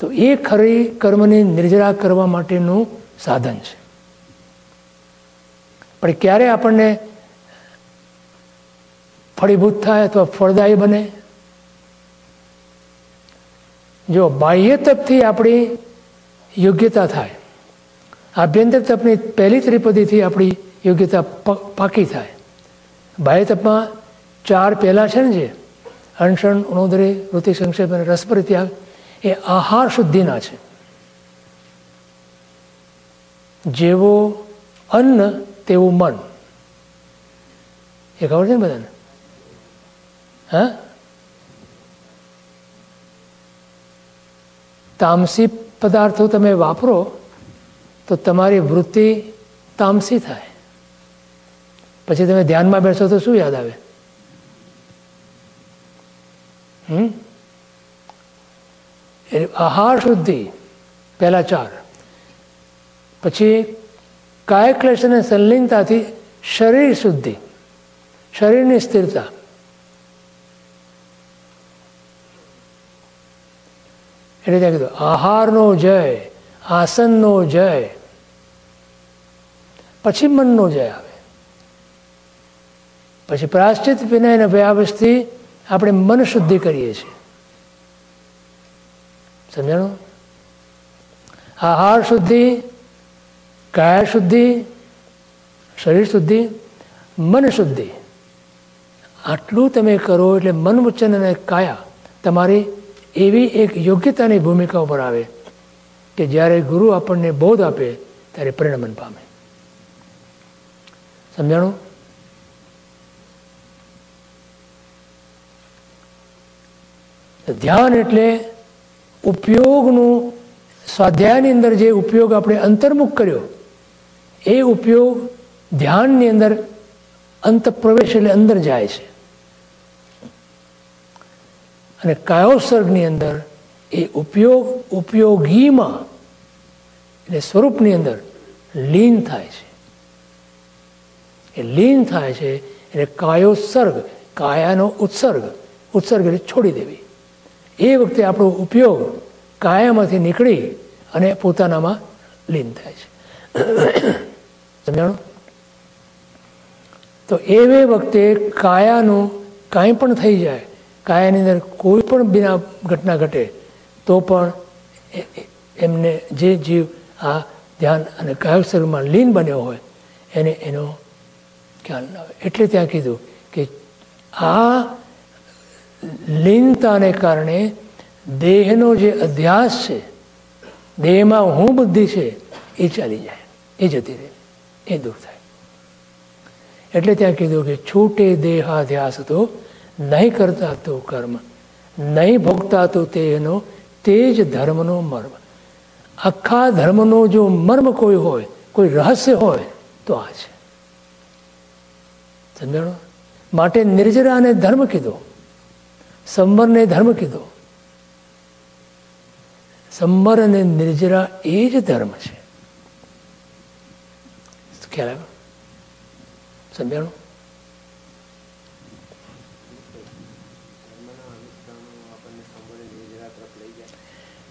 તો એ ખરી કર્મની નિર્જરા કરવા માટેનું સાધન છે. પણ ક્યારે આપણને ફળીભૂત થાય અથવા ફળદાયી બને? જો બાહ્ય તપથી આપણી યોગ્યતા થાય, આભ્યંતર તપની પહેલી ત્રિપદીથી આપણી યોગ્યતા પાકી થાય. બાહ્ય તપમાં ચાર પહેલાં છે ને જે, અણસણ, ઉણોદરી, ઋતિ સંક્ષેપ અને રસપર એ આહાર શુદ્ધિના છે. જેવો અન્ન, તેવું મન. એ ખબર છે ને બધાને? તામસી પદાર્થો તમે વાપરો તો તમારી વૃત્તિ તામસી થાય પછી તમે ધ્યાનમાં બેસો તો શું યાદ આવે હમ એટલે આહાર શુદ્ધિ પહેલા ચાર પછી કાય ક્લેશ અને સંલિંગતાથી શરીર શુદ્ધિ શરીરની સ્થિરતા એટલે ત્યાં કીધું, આહારનો જય, આસનનો જય. પછી મનનો જય આવે. પછી પ્રાશ્ચિત વિનયને અને વ્યાવસ્થથી આપણે મન શુદ્ધિ કરીએ છીએ. સમજાણું? આહાર શુદ્ધિ કાયા શુદ્ધિ, શરીર શુદ્ધિ, મન શુદ્ધિ. આટલું તમે કરો એટલે મન વચન અને કાયા તમારી એવી એક યોગ્યતાની ભૂમિકા ઉપર આવે કે જ્યારે ગુરુ આપણને બોધ આપે, ત્યારે પરિણમન પામે. સમજાણું? ધ્યાન એટલે ઉપયોગનું, સ્વાધ્યાયની અંદર જે ઉપયોગ આપણે અંતર્મુખ કર્યો, એ ઉપયોગ ધ્યાનની અંદર અંત પ્રવેશ એટલે અંદર જાય છે. અને કાયોસર્ગની અંદર એ ઉપયોગ, ઉપયોગીમાં એટલે સ્વરૂપની અંદર લીન થાય છે. એ લીન થાય છે એટલે કાયોસર્ગ કાયાનો ઉત્સર્ગ. ઉત્સર્ગ એટલે છોડી દેવી. એ વખતે આપણો ઉપયોગ કાયામાંથી નીકળી અને પોતાનામાં લીન થાય છે. સમજાણું? તો એવે વખતે કાયાનું કાંઈ પણ થઈ જાય કાયાની અંદર કોઈ પણ બિના ઘટના ઘટે, તો પણ એમને જે જીવ આ ધ્યાન અને કાયોસર્ગમાં લીન બન્યો હોય, એને એનો ખ્યાલ ના એટલે ત્યાં કીધું કે આ લીનતાને કારણે દેહનો જે અધ્યાસ છે, દેહમાં હું બુદ્ધિ છે, એ ચાલી જાય, એ જતી રહે, એ દૂર થાય. એટલે ત્યાં કીધું કે છૂટે દેહાધ્યાસ તો નહીં કરતા તો કર્મ, નહીં ભોગતા તો તેનો તે જ ધર્મનો મર્મ. આખા ધર્મનો જો મર્મ કોઈ હોય, કોઈ રહસ્ય હોય, તો આ છે. સમજાણો? માટે નિર્જરાને ધર્મ કીધો. સંવરને ધર્મ કીધો. સંવર અને નિર્જરા એ જ ધર્મ છે. ખ્યાલ આવ્યો? સમજાણું?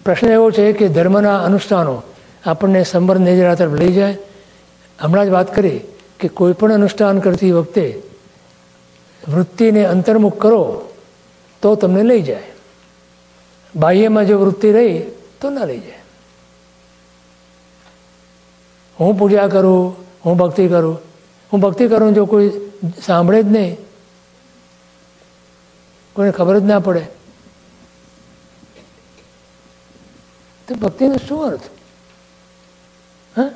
પ્રશ્ન એવો છે કે ધર્મના અનુષ્ઠાનો આપણને સંબર નિજરા તરફ લઈ જાય. હમણાં જ વાત કરી કે કોઈ પણ અનુષ્ઠાન કરતી વખતે વૃત્તિને અંતર્મુખ કરો તો તમને લઈ જાય. બાહ્યમાં જો વૃત્તિ રહી તો ના લઈ જાય. હું પૂજા કરું, હું ભક્તિ કરું. હું ભક્તિ કરું જો કોઈ સાંભળે જ નહીં. કોઈને ખબર જ ના પડે. તો ભક્તિનો શું અર્થ હા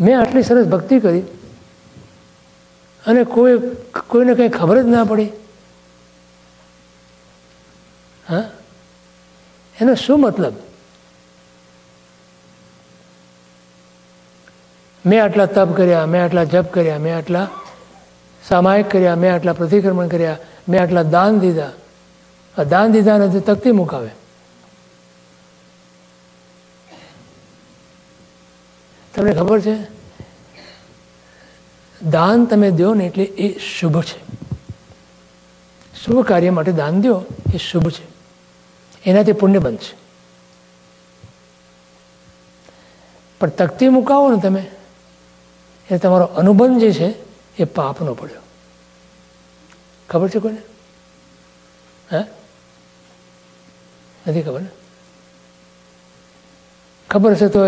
મેં આટલી સરસ ભક્તિ કરી. અને કોઈ, કોઈને કંઈ ખબર જ ના પડી. હા? એનો શું મતલબ? મેં આટલા તપ કર્યા, મેં આટલા જપ કર્યા, મેં આટલા સામાયિક કર્યા, મેં આટલા પ્રતિક્રમણ કર્યા, મેં આટલા દાન દીધા. આ દાન દીધા નથી તકતી મુકાવે. તમને ખબર છે? દાન તમે દો ને એટલે એ શુભ છે. શુભ કાર્ય માટે દાન દો એ શુભ છે. એનાથી પુણ્ય બનશે પણ તકતી મુકાવો ને તમે, એ તમારો અનુબંધ જે છે, એ પાપનો પડ્યો. ખબર છે કોને હે? નથી ખબર ને? ખબર છે તો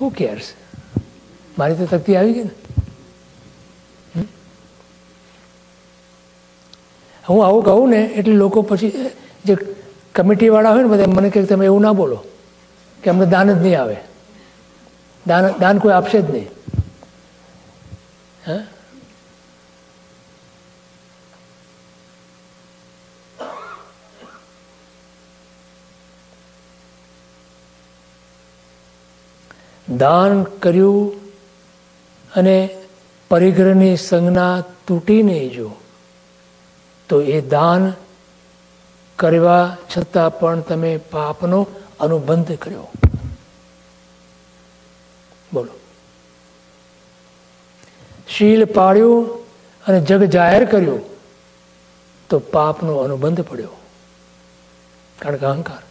હુ કેર્સ મારી તો તકતી આવી ગઈ ને. હું આવું કહું ને એટલે લોકો પછી જે કમિટીવાળા હોય ને બધા મને કહે તમે એવું ના બોલો, કે અમને દાન જ નહીં આવે. દાન દાન કોઈ આપશે જ નહીં. હા? દાન કર્યું અને પરિગ્રહની સંજ્ઞા તૂટીને જો, તો એ દાન કરવા છતાં પણ તમે પાપનો અનુબંધ કર્યો. બોલો. શીલ પાડ્યું અને જગ જાહેર કર્યું, તો પાપનો અનુબંધ પડ્યો. કારણ કે અહંકાર.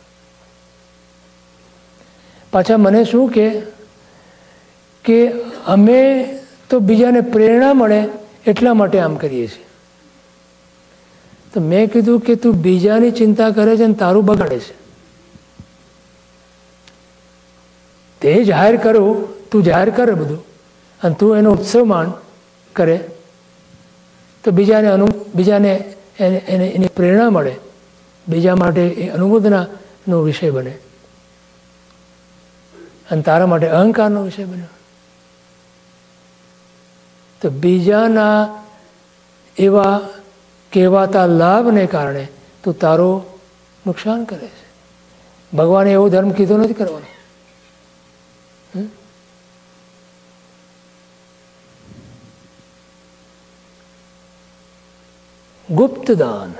પાછા મને શું કે? કે અમે તો બીજાને પ્રેરણા મળે એટલા માટે આમ કરીએ છીએ. તો મેં કીધું કે તું બીજાની ચિંતા કરે છે અને તારું બગાડે છે. તે જાહેર કરું, તું જાહેર કરે બધું અને તું એનો ઉત્સવ માણ કરે. તો બીજાને અનુ, બીજાને એને એને પ્રેરણા મળે. બીજા માટે એ અનુમોદનાનો વિષય બને. અને તારા માટે અહંકારનો વિષય બન્યો તો બીજાના એવા કહેવાતા લાભને કારણે તું તારો નુકસાન કરે છે. ભગવાને એવો ધર્મ કીધો નથી કરવાનો. ગુપ્ત દાન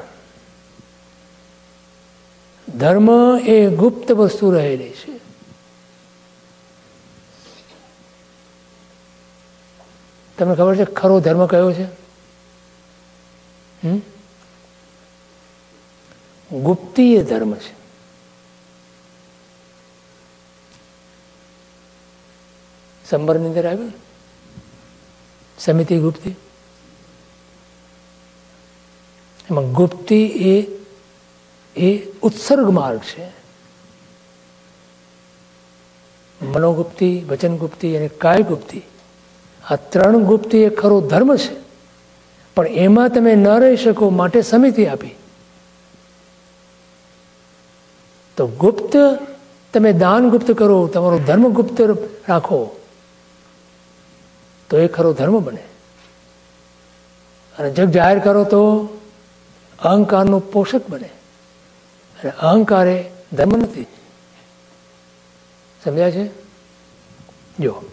ધર્મ એ ગુપ્ત વસ્તુ રહેલી છે. તમને ખબર છે ખરો ધર્મ કયો છે? ગુપ્તીય ધર્મ છે. સંબરની અંદર આવ્યું સમિતિ ગુપ્તી. એમાં ગુપ્તી એ એ ઉત્સર્ગ માર્ગ છે. મનોગુપ્તી, વચનગુપ્તી અને કાયગુપ્તી આ ત્રણ ગુપ્ત એ ખરો ધર્મ છે. પણ એમાં તમે ન રહી શકો માટે સમિતિ આપી. તો ગુપ્ત તમે દાન ગુપ્ત કરો, તમારો ધર્મ ગુપ્ત રાખો, તો એ ખરો ધર્મ બને. અને જગ જાહેર કરો તો અહંકારનું પોષક બને. અને અહંકાર એ ધર્મ નથી. સમજ્યા છે? જો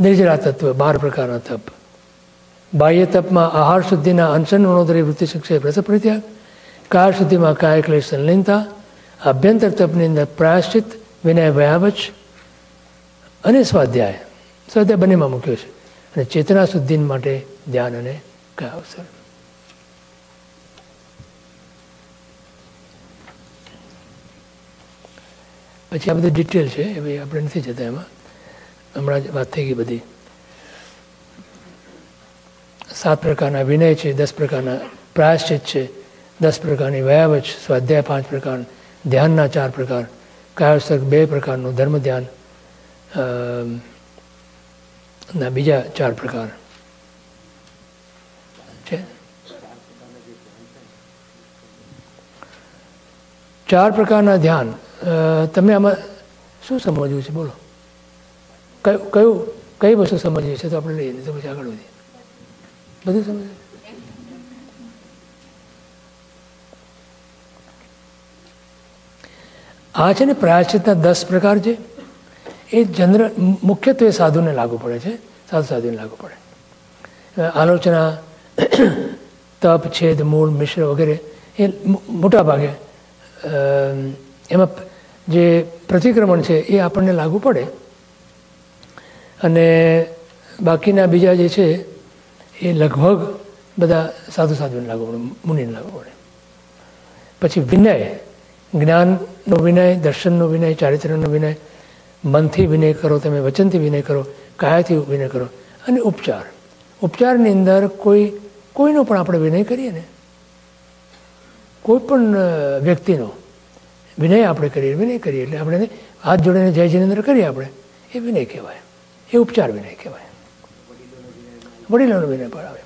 નિર્જરા તત્વ બાર પ્રકારના તપ બાહ્ય તપમાં આહાર શુદ્ધિના અંશન વણોદરી વૃત્તિ શિક્ષા વ્રત પરિત્યાગ કાળ શુદ્ધિમાં કાય ક્લેશ સંલીનતા અભ્યંતર તપની અંદર પ્રાયશ્ચિત, વિનય ભયાવચ અને સ્વાધ્યાય. સ્વાધ્યાય બંનેમાં મૂક્યો છે. અને ચેતના શુદ્ધિ માટે ધ્યાન અને કયા અવસર. પછી આ બધી ડિટેલ છે, એ આપણે નથી જતા એમાં. હમણાં જ વાત થઈ ગઈ બધી. સાત પ્રકારના વિનય છે, દસ પ્રકારના પ્રાયશ્ચિત છે, દસ પ્રકારની વયાવચ, સ્વાધ્યાય પાંચ પ્રકાર, ધ્યાનના ચાર પ્રકાર કાયોસર્ગ બે પ્રકારનું ધર્મ ધ્યાન ના, બીજા ચાર પ્રકાર. છે? ચાર પ્રકારના ધ્યાન. તમે આમાં શું સમજવું છે? બોલો. કયું કયું, કઈ વસ્તુ સમજીએ છે તો આપણે લઈએ તો પછી આગળ વધીએ. બધું સમજ આ છે ને પ્રાયશ્ચિતના દસ પ્રકાર છે. એ જનરલ, મુખ્યત્વે સાધુને લાગુ પડે છે. સાધુ સાધુને લાગુ પડે. આલોચના, તપ, છેદ, મૂળ, મિશ્ર વગેરે એ મોટા ભાગે એમાં જે પ્રતિક્રમણ છે એ આપણને લાગુ પડે. અને બાકીના બીજા જે છે, એ લગભગ બધા સાધુ સાધુને લાગુ પડે, મુનિને લાગુ પડે. પછી વિનય, જ્ઞાનનો વિનય, દર્શનનો વિનય ચારિત્રનો વિનય, મનથી વિનય કરો, તમે વચનથી વિનય કરો, કાયાથી વિનય કરો, અને ઉપચાર. ઉપચારની અંદર કોઈ, કોઈનો પણ આપણે વિનય કરીએ ને, કોઈ પણ વ્યક્તિનો વિનય આપણે કરીએ, વિનય કરીએ, એટલે આપણે હાથ જોડીને જય જીનેન્દ્ર કરીએ આપણે, એ વિનય કહેવાય. એ ઉપચાર વિનય કહેવાય. વડીલોનો વિનય પણ આવે.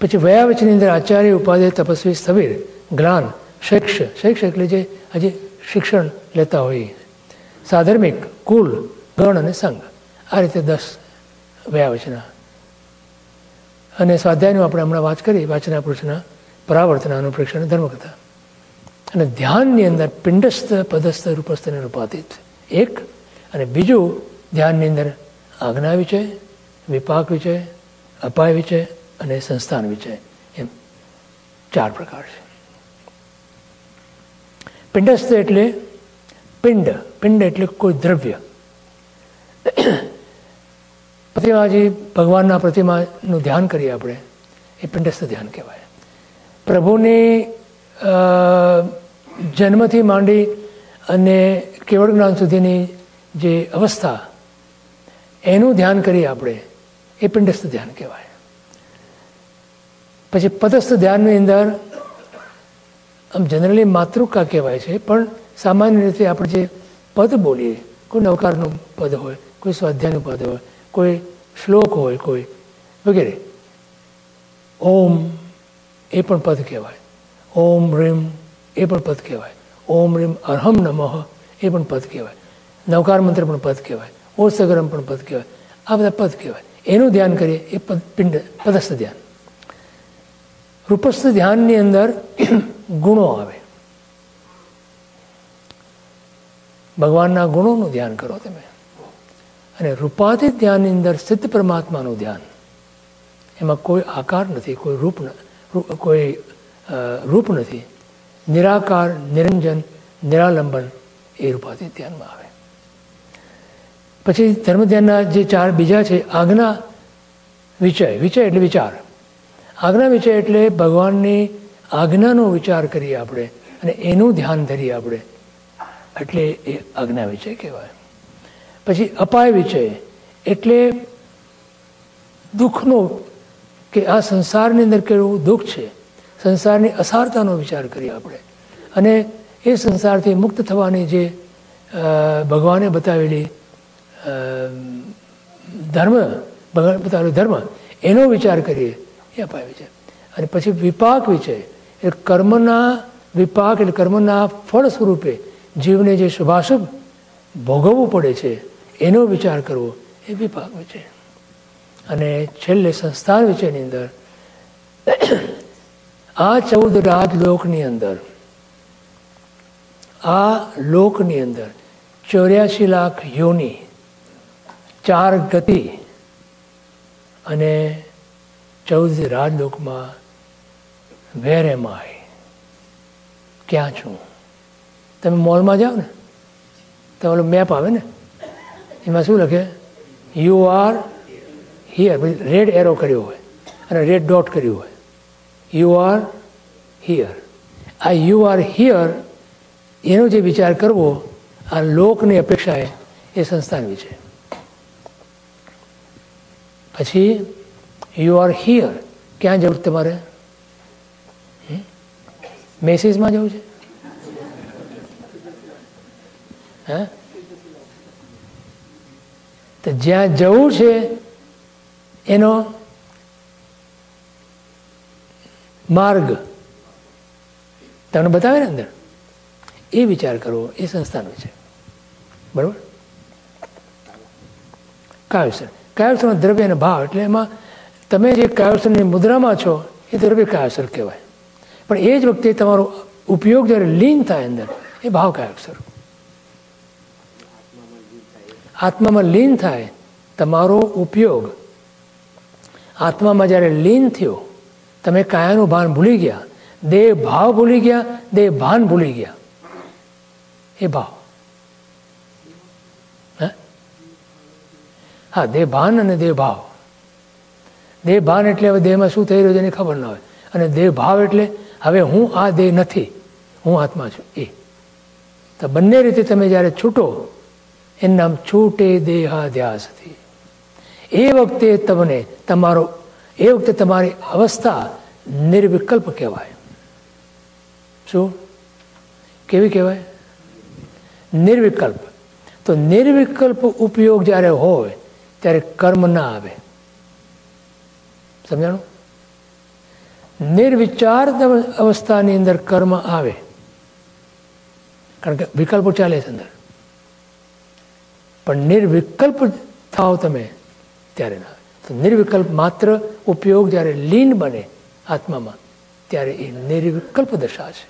પછી વયાવચની અંદર આચાર્ય, ઉપાધ્યાય, તપસ્વી સ્થવિર જ્ઞાન, શૈક્ષ શૈક્ષ એટલે જે આજે શિક્ષણ લેતા હોય. સાધર્મિક, કુલ, ગણ અને સંઘ. આ રીતે દસ વયાવચના. અને સ્વાધ્યાયનું આપણે હમણાં વાત કરી, વાચના પુરુષના પરાવર્તના અનુપ્રેક્ષણ ધર્મકથા. અને ધ્યાનની અંદર પિંડસ્થ, પદસ્થ, રૂપસ્થ અને રૂપાતીત. એક અને બીજું ધ્યાનની અંદર આજ્ઞા વિષય વિપાક વિષય અપાય વિષય અને સંસ્થાન વિષય એમ ચાર પ્રકાર છે. પિંડસ્થ એટલે પિંડ. પિંડ એટલે કોઈ દ્રવ્ય. પ્રતિમાજી ભગવાનના પ્રતિમાનું ધ્યાન કરીએ આપણે, એ પિંડસ્થ ધ્યાન કહેવાય. પ્રભુની જન્મથી માંડી અને કેવળ જ્ઞાન સુધીની જે અવસ્થા એનું ધ્યાન કરીએ આપણે. એ પિંડસ્થ ધ્યાન કહેવાય. પછી પદસ્થ ધ્યાનની અંદર આમ જનરલી માતૃકા કહેવાય છે, પણ સામાન્ય રીતે આપણે જે પદ બોલીએ, કોઈ નવકારનું પદ હોય, કોઈ સ્વાધ્યાયનું પદ હોય, કોઈ શ્લોક હોય, કોઈ વગેરે, ઓમ એ પણ પદ કહેવાય. ઓમ રીમ એ પણ પદ કહેવાય. ઓમ રીમ અર્હમ નમઃ એ પણ પદ કહેવાય. નવકાર મંત્ર પણ પદ કહેવાય. ઓસગરમ પણ પદ કહેવાય. આ બધા પદ કહેવાય. એનું ધ્યાન કરીએ એ પદ પિંડ, પદસ્થ ધ્યાન. રૂપસ્થ ધ્યાનની અંદર ગુણો આવે. ભગવાનના ગુણોનું ધ્યાન કરો તમે. અને રૂપાતી ધ્યાનની અંદર સિદ્ધ પરમાત્માનું ધ્યાન. એમાં કોઈ આકાર નથી, કોઈ રૂપ કોઈ રૂપ નથી. નિરાકાર, નિરંજન, નિરાલંબન એ રૂપાતી ધ્યાનમાં આવે. પછી ધર્મ ધ્યાનના જે ચાર બીજા છે, આજ્ઞા, વિચય. વિચય એટલે વિચાર. આજ્ઞા, વિચય એટલે ભગવાનની આજ્ઞાનો વિચાર કરીએ આપણે અને એનું ધ્યાન ધરીએ આપણે. એટલે એ આજ્ઞા, વિચય કહેવાય. પછી અપાય વિચય એટલે દુઃખનો કે આ સંસારની અંદર કેવું દુઃખ છે, સંસારની અસારતાનો વિચાર કરીએ આપણે. અને એ સંસારથી મુક્ત થવાની જે ભગવાને બતાવેલી ધર્મ, ભગવાન પોતાનો ધર્મ, એનો વિચાર કરીએ, એ અપાવે છે અને પછી વિપાક વિશે એ કર્મના વિપાક એટલે કર્મના ફળ સ્વરૂપે જીવને જે શુભાશુભ ભોગવવું પડે છે, એનો વિચાર કરવો, એ વિપાક વિશે અને છેલ્લે સંસ્થાન વિશેની અંદર, આ ચૌદ રાજ લોકની અંદર, આ લોકની અંદર ચોર્યાસી લાખ યોની ચાર ગતિ અને ચૌદ રાજલોકમાં વેર એમ આય. ક્યાં છું? તમે મોલમાં જાઓ ને તો ઓલો મેપ આવે ને, એમાં શું લખે? You are here red arrow કર્યો હોય અને રેડ ડોટ કર્યું હોય. યુ આર હિયર આ યુ આર હિયર એનો જે વિચાર કરવો, આ લોકની અપેક્ષાએ એ સંસ્થાન વિશે પછી યુ આર હિયર ક્યાં જવું તમારે? મેસેજમાં જવું છે? હે? તો જ્યાં જવું છે, એનો માર્ગ. તમને બતાવે ને અંદર? એ વિચાર કરવો એ સંસ્થાનો છે. બરાબર? કાયુસર કાયુસરનો દ્રવ્ય અને ભાવ, એટલે એમાં તમે જે કાયુસરની મુદ્રામાં છો, એ દ્રવ્ય કાયુસર કહેવાય. પણ એ જ વખતે તમારો ઉપયોગ જ્યારે લીન થાય અંદર, એ ભાવ કાયુસર આત્મામાં લીન થાય, તમારો ઉપયોગ. આત્મામાં જ્યારે લીન થયો, તમે કાયાનું ભાન ભૂલી ગયા. દેહ ભાવ ભૂલી ગયા, દેહ ભાન ભૂલી ગયા. એ ભાવ. હા દેહભાન અને દેહ ભાવ દેહ ભાન એટલે હવે દેહમાં શું થઈ રહ્યું છે એની ખબર ના હોય. અને દેહ ભાવ એટલે હવે હું આ દેહ નથી, હું આત્મા છું, એ. તો બંને રીતે તમે જ્યારે છૂટો, એનું નામ છૂટે દેહાધ્યાસથી. એ વખતે તમને તમારો, એ વખતે તમારી અવસ્થા નિર્વિકલ્પ કહેવાય. શું? કેવી કહેવાય? નિર્વિકલ્પ. તો નિર્વિકલ્પ ઉપયોગ જ્યારે હોય ત્યારે કર્મ ના આવે. સમજાણું? નિર્વિચાર અવસ્થાની અંદર કર્મ આવે. કારણ કે વિકલ્પો ચાલે છે અંદર. પણ નિર્વિકલ્પ થાવ તમે, ત્યારે ના તો નિર્વિકલ્પ માત્ર ઉપયોગ જ્યારે લીન બને આત્મામાં, ત્યારે એ નિર્વિકલ્પ દશા છે.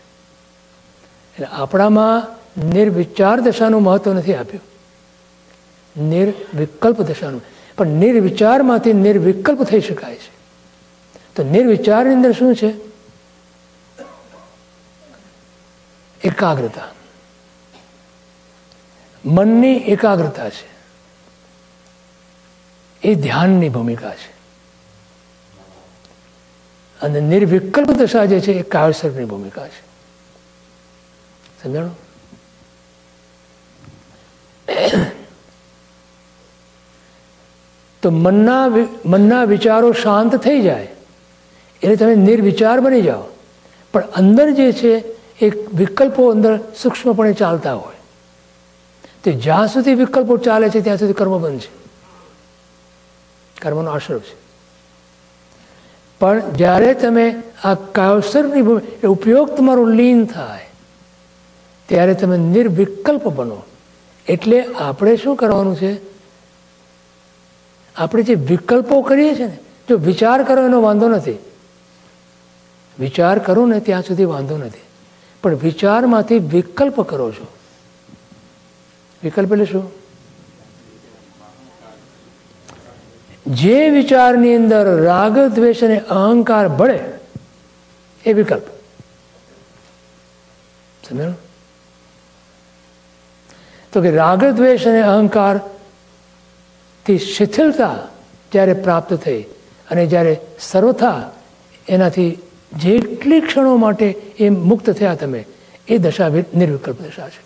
એટલે આપણામાં નિર્વિચાર દશાનું મહત્વ નથી આપ્યું. નિર્વિકલ્પ દશાનું. પણ નિર્વિચારમાંથી નિર્વિકલ્પ થઈ શકાય છે. તો નિર્વિચારની અંદર શું છે? એકાગ્રતા. મનની એકાગ્રતા છે. એ ધ્યાનની ભૂમિકા છે. અને નિર્વિકલ્પ દશા જે છે એ કાળસરની ભૂમિકા છે. સમજાણું? તો મનના મનના વિચારો શાંત થઈ જાય. એટલે તમે નિર્વિચાર બની જાઓ. પણ અંદર જે છે એ વિકલ્પો અંદર સૂક્ષ્મપણે ચાલતા હોય. તે જ્યાં સુધી વિકલ્પો ચાલે છે, ત્યાં સુધી કર્મ બનશે કર્મનો આશ્રય છે. પણ જ્યારે તમે આ કાયોસરની ઉપયોગ તમારો લીન થાય, ત્યારે તમે નિર્વિકલ્પ બનો. એટલે આપણે શું કરવાનું છે? આપણે જે વિકલ્પો કરીએ છીએ ને, જો વિચાર કરો એનો વાંધો નથી. વિચાર કરો ને ત્યાં સુધી વાંધો નથી. પણ વિચારમાંથી વિકલ્પ કરો છો. વિકલ્પ એટલે શું? જે વિચારની અંદર રાગ, દ્વેષ અને અહંકાર ભળે એ વિકલ્પ. સમજાયું? તો કે રાગ, દ્વેષ અને અહંકાર થી શિથિલતા જ્યારે પ્રાપ્ત થઈ અને જ્યારે સર્વથા એનાથી જેટલી ક્ષણો માટે એ મુક્ત થયા તમે, એ દશા નિર્વિકલ્પ દશા છે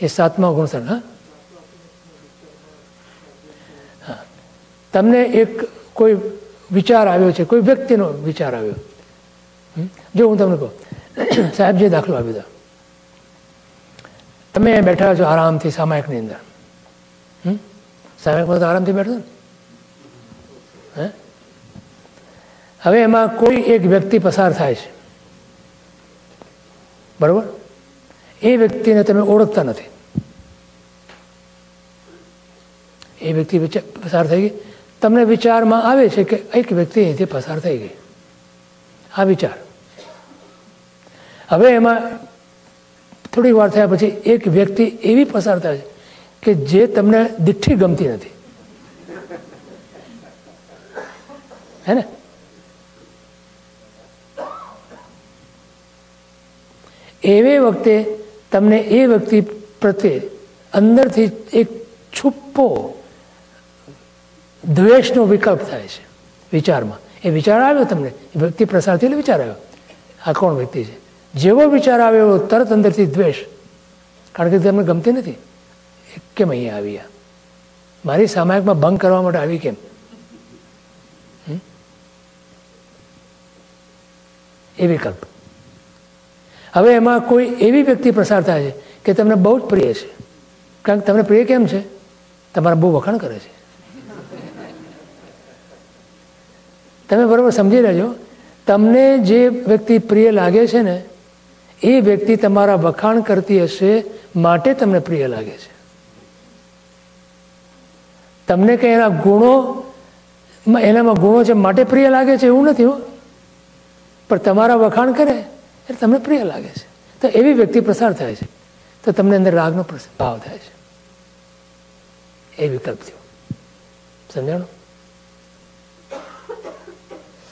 એ સાતમા ગુણસણ હા. તમને એક કોઈ વિચાર આવ્યો છે, કોઈ વ્યક્તિનો વિચાર આવ્યો? જો હું તમને કહું, સાહેબ જે દાખલો આપી દો તમે બેઠા છો આરામથી સામાયિકની અંદર? સામાયિકમાં તો આરામથી બેઠો ને હે? હવે એમાં કોઈ એક વ્યક્તિ પસાર થાય છે. બરાબર? એ વ્યક્તિને તમે ઓળખતા નથી. એ વ્યક્તિ પસાર થઈ ગઈ. તમને વિચારમાં આવે છે કે એક વ્યક્તિ અહીંથી પસાર થઈ ગઈ. આ વિચાર. હવે એમાં થોડીક વાર થયા પછી એક વ્યક્તિ એવી પસાર થાય છે. કે જે તમને દીઠી ગમતી નથી. હે ને? એવે વખતે તમને એ વ્યક્તિ પ્રત્યે અંદરથી એક છુપ્પો દ્વેષનો વિકલ્પ થાય છે વિચારમાં. એ વિચાર આવ્યો તમને? વ્યક્તિ પ્રસારથી એટલે વિચાર આવ્યો? આ કોણ વ્યક્તિ છે? જેવો વિચાર આવ્યો તરત અંદરથી દ્વેષ. કારણ કે તમને ગમતી નથી. કેમ અહીંયા આવી મારી સામાયિકમાં ભંગ કરવા માટે આવી કેમ? એ વિકલ્પ. હવે એમાં કોઈ એવી વ્યક્તિ પ્રસાર થાય છે કે તમને બહુ જ પ્રિય છે. કારણ કે તમને પ્રિય કેમ છે? તમારા બહુ વખાણ કરે છે. તમે બરાબર સમજી લેજો. તમને જે વ્યક્તિ પ્રિય લાગે છે ને, એ વ્યક્તિ તમારા વખાણ કરતી હશે માટે તમને પ્રિય લાગે છે. તમને કંઈ એના ગુણો એનામાં ગુણો છે માટે પ્રિય લાગે છે એવું નથી હો. પણ તમારા વખાણ કરે એટલે તમને પ્રિય લાગે છે. તો એવી વ્યક્તિ પ્રસાર થાય છે. તો તમને અંદર રાગનો ભાવ થાય છે. એ વિકલ્પ થયો સમજાણું?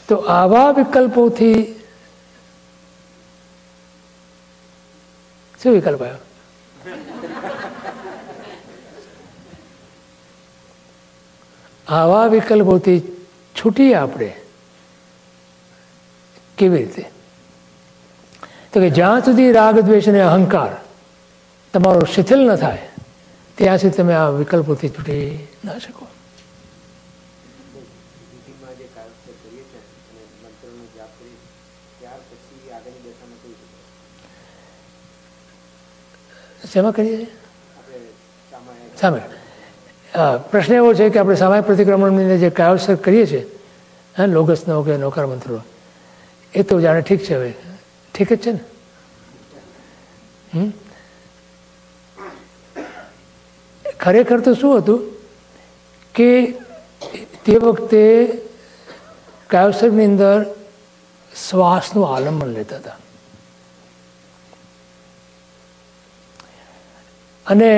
તો આવા વિકલ્પોથી શું વિકલ્પ આવ્યો? આવા વિકલ્પોથી છૂટીએ આપણે. કેવી રીતે? તો કે જ્યાં સુધી રાગ દ્વેષ અને અહંકાર તમારો શિથિલ ન થાય ત્યાં સુધી તમે આ વિકલ્પોથી છૂટી ના શકો. શેમાં કરીએ સામે. પ્રશ્ન એવો છે કે આપણે સામાયિક પ્રતિક્રમણની અંદર જે કાયોત્સર્ગ કરીએ છીએ, હા લોગસનો કે નૌકાર મંત્રો એ તો જાણે ઠીક છે હવે. ઠીક જ છે ને? ખરેખર તો શું હતું કે તે વખતે કાયોત્સર્ગની અંદર શ્વાસનું આલંબન લેતા હતા. અને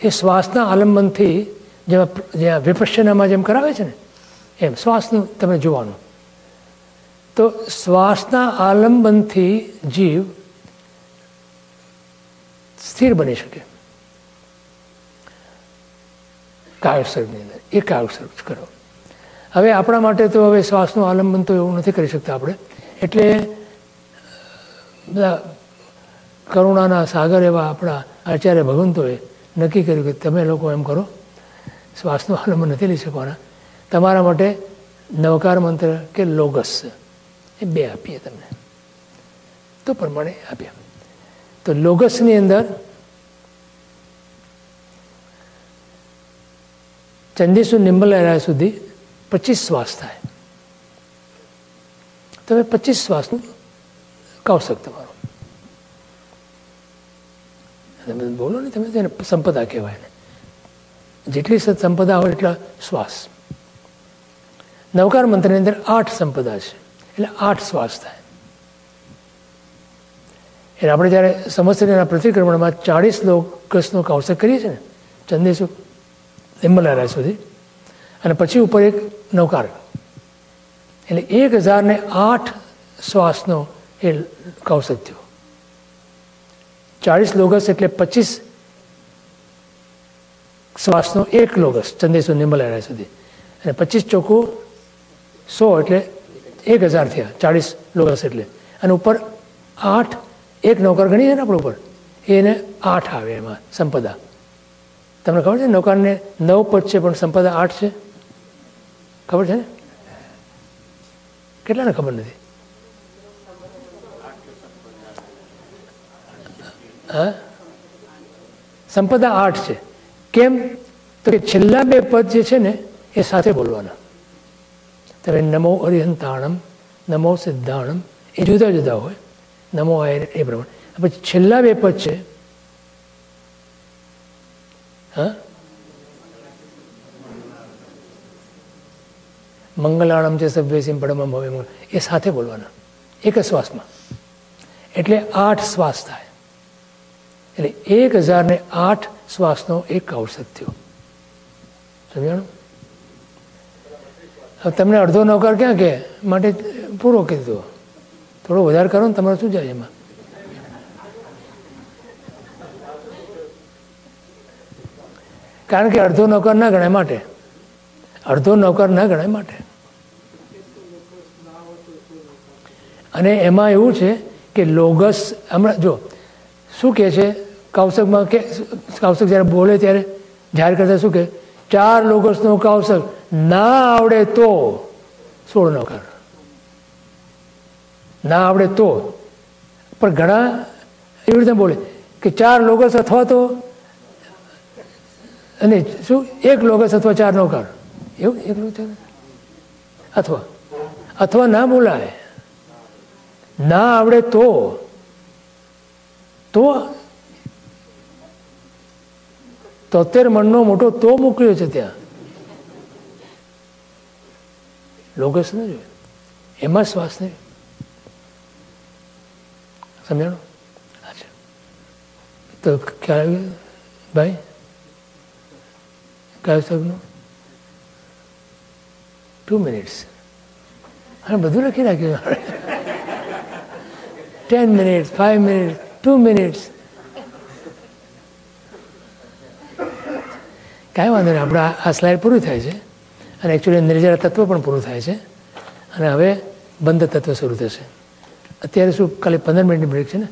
એ શ્વાસના આલંબનથી જેમાં જ્યાં વિપશ્યનામાં જેમ કરાવે છે ને, એમ શ્વાસનું તમે જોવાનું. તો શ્વાસના આલંબનથી જીવ સ્થિર બની શકે. કાયોત્સર્ગની અંદર, એ કાયોત્સર્ગ કરો. હવે આપણા માટે તો હવે શ્વાસનું આલંબન તો એવું નથી કરી શકતા આપણે. એટલે, બધા કરુણાના સાગર એવા આપણા આચાર્ય ભગવંતોએ નક્કી કર્યું કે તમે લોકો એમ કરો શ્વાસનું આલંબન નથી લઈ શકવાના. તમારા માટે નવકાર મંત્ર કે લોગસ એ બે આપીએ તમને. તો પ્રમાણે આપ્યા તો લોગસની અંદર ચંદીસુ નિમ્બલ એરા સુધી પચીસ શ્વાસ થાય. તમે પચીસ શ્વાસનું કૌશક તમારું. તમે બોલો ને તમે સંપદા કહેવાય ને જેટલી સત સંપદા હોય એટલા શ્વાસ. નવકાર મંત્રની અંદર આઠ સંપદા છે, એટલે આઠ શ્વાસ થાય. એટલે આપણે જ્યારે સમસ્યાના પ્રતિક્રમણમાં ચાળીસ લોકસનો કૌશક કરીએ છીએ ને, ચંદેશુ નિમ્બલારા સુધી, અને પછી ઉપર એક નૌકાર એટલે એક હજારને આઠ શ્વાસનો એ કૌશક થયો. ચાળીસ લોગસ એટલે પચીસ શ્વાસનો એક લોગસ ચંદેસુ નિમ્બલારા સુધી. અને પચીસ ચોખ્ખું સો એટલે એક હજાર થયા, ચાળીસ લોગસ એટલે. અને ઉપર આઠ, એક નૌકર ગણી છે ને આપણે ઉપર, એને આઠ આવે એમાં, સંપદા. તમને ખબર છે નૌકારને નવ પદ છે પણ સંપદા આઠ છે? ખબર છે ને? કેટલાને ખબર નથી? હા? સંપદા આઠ છે. કેમ? તો કે છેલ્લા બે પદ જે છે ને, એ સાથે બોલવાના. તમે નમો અરિહંતાણમ, નમો સિદ્ધાણમ, એ જુદા જુદા હોય. નમો આયર એ પ્રમાણે. પછી છેલ્લા બે પદ છે. હા? મંગલાણમ છે સભ્યસિંહ પડમમ હવે. એ સાથે બોલવાના. એક શ્વાસમાં. એટલે આઠ શ્વાસ થાય. એટલે એક હજારને આઠ શ્વાસનો એક ઔષધ થયો. સમજાણું? હવે તમને અડધો નૌકાર ક્યાં કે? માટે પૂરો કીધો થોડો વધારે કરો ને તમારે શું જાય એમાં? કારણ કે અડધો નૌકર ના ગણાય માટે. અડધો નૌકર ના ગણાય માટે. અને એમાં એવું છે કે લોગસ હમણાં જો શું કહે છે? કૌશકમાં કે કૌશક જ્યારે બોલે ત્યારે જાહેર કરતા શું કહે? ચાર લોગસનો કૌશક ના આવડે તો સોળ કર. ના આવડે તો. પણ ઘણા એવી રીતે બોલે કે ચાર લોગસ અથવા તો અને શું? એક લોગસ અથવા ચાર કર. એવું? એક લોકો અથવા. અથવા ના બોલાય. ના આવડે તો. તો તોતેર મણનો મોટો તો મોકલ્યો છે ત્યાં. લોકેશ ન જોયું. એમાં શ્વાસ નહીં. સમજાણું? અચ્છા. તો ખ્યાલ આવ્યો ભાઈ? કયો સાહેબનું? ટુ મિનિટ્સ હા બધું લખી નાખ્યું. Ten minute five minutes two minutes કાંઈ વાંધો નહીં, આપણે આ સ્લાઇડ પૂરી થાય છે. અને એકચ્યુઅલી નિર્જરા તત્વ પણ પૂરું થાય છે. અને હવે બંધ તત્વ શરૂ થશે. અત્યારે શું, ખાલી પંદર મિનિટની બ્રેક છે ને?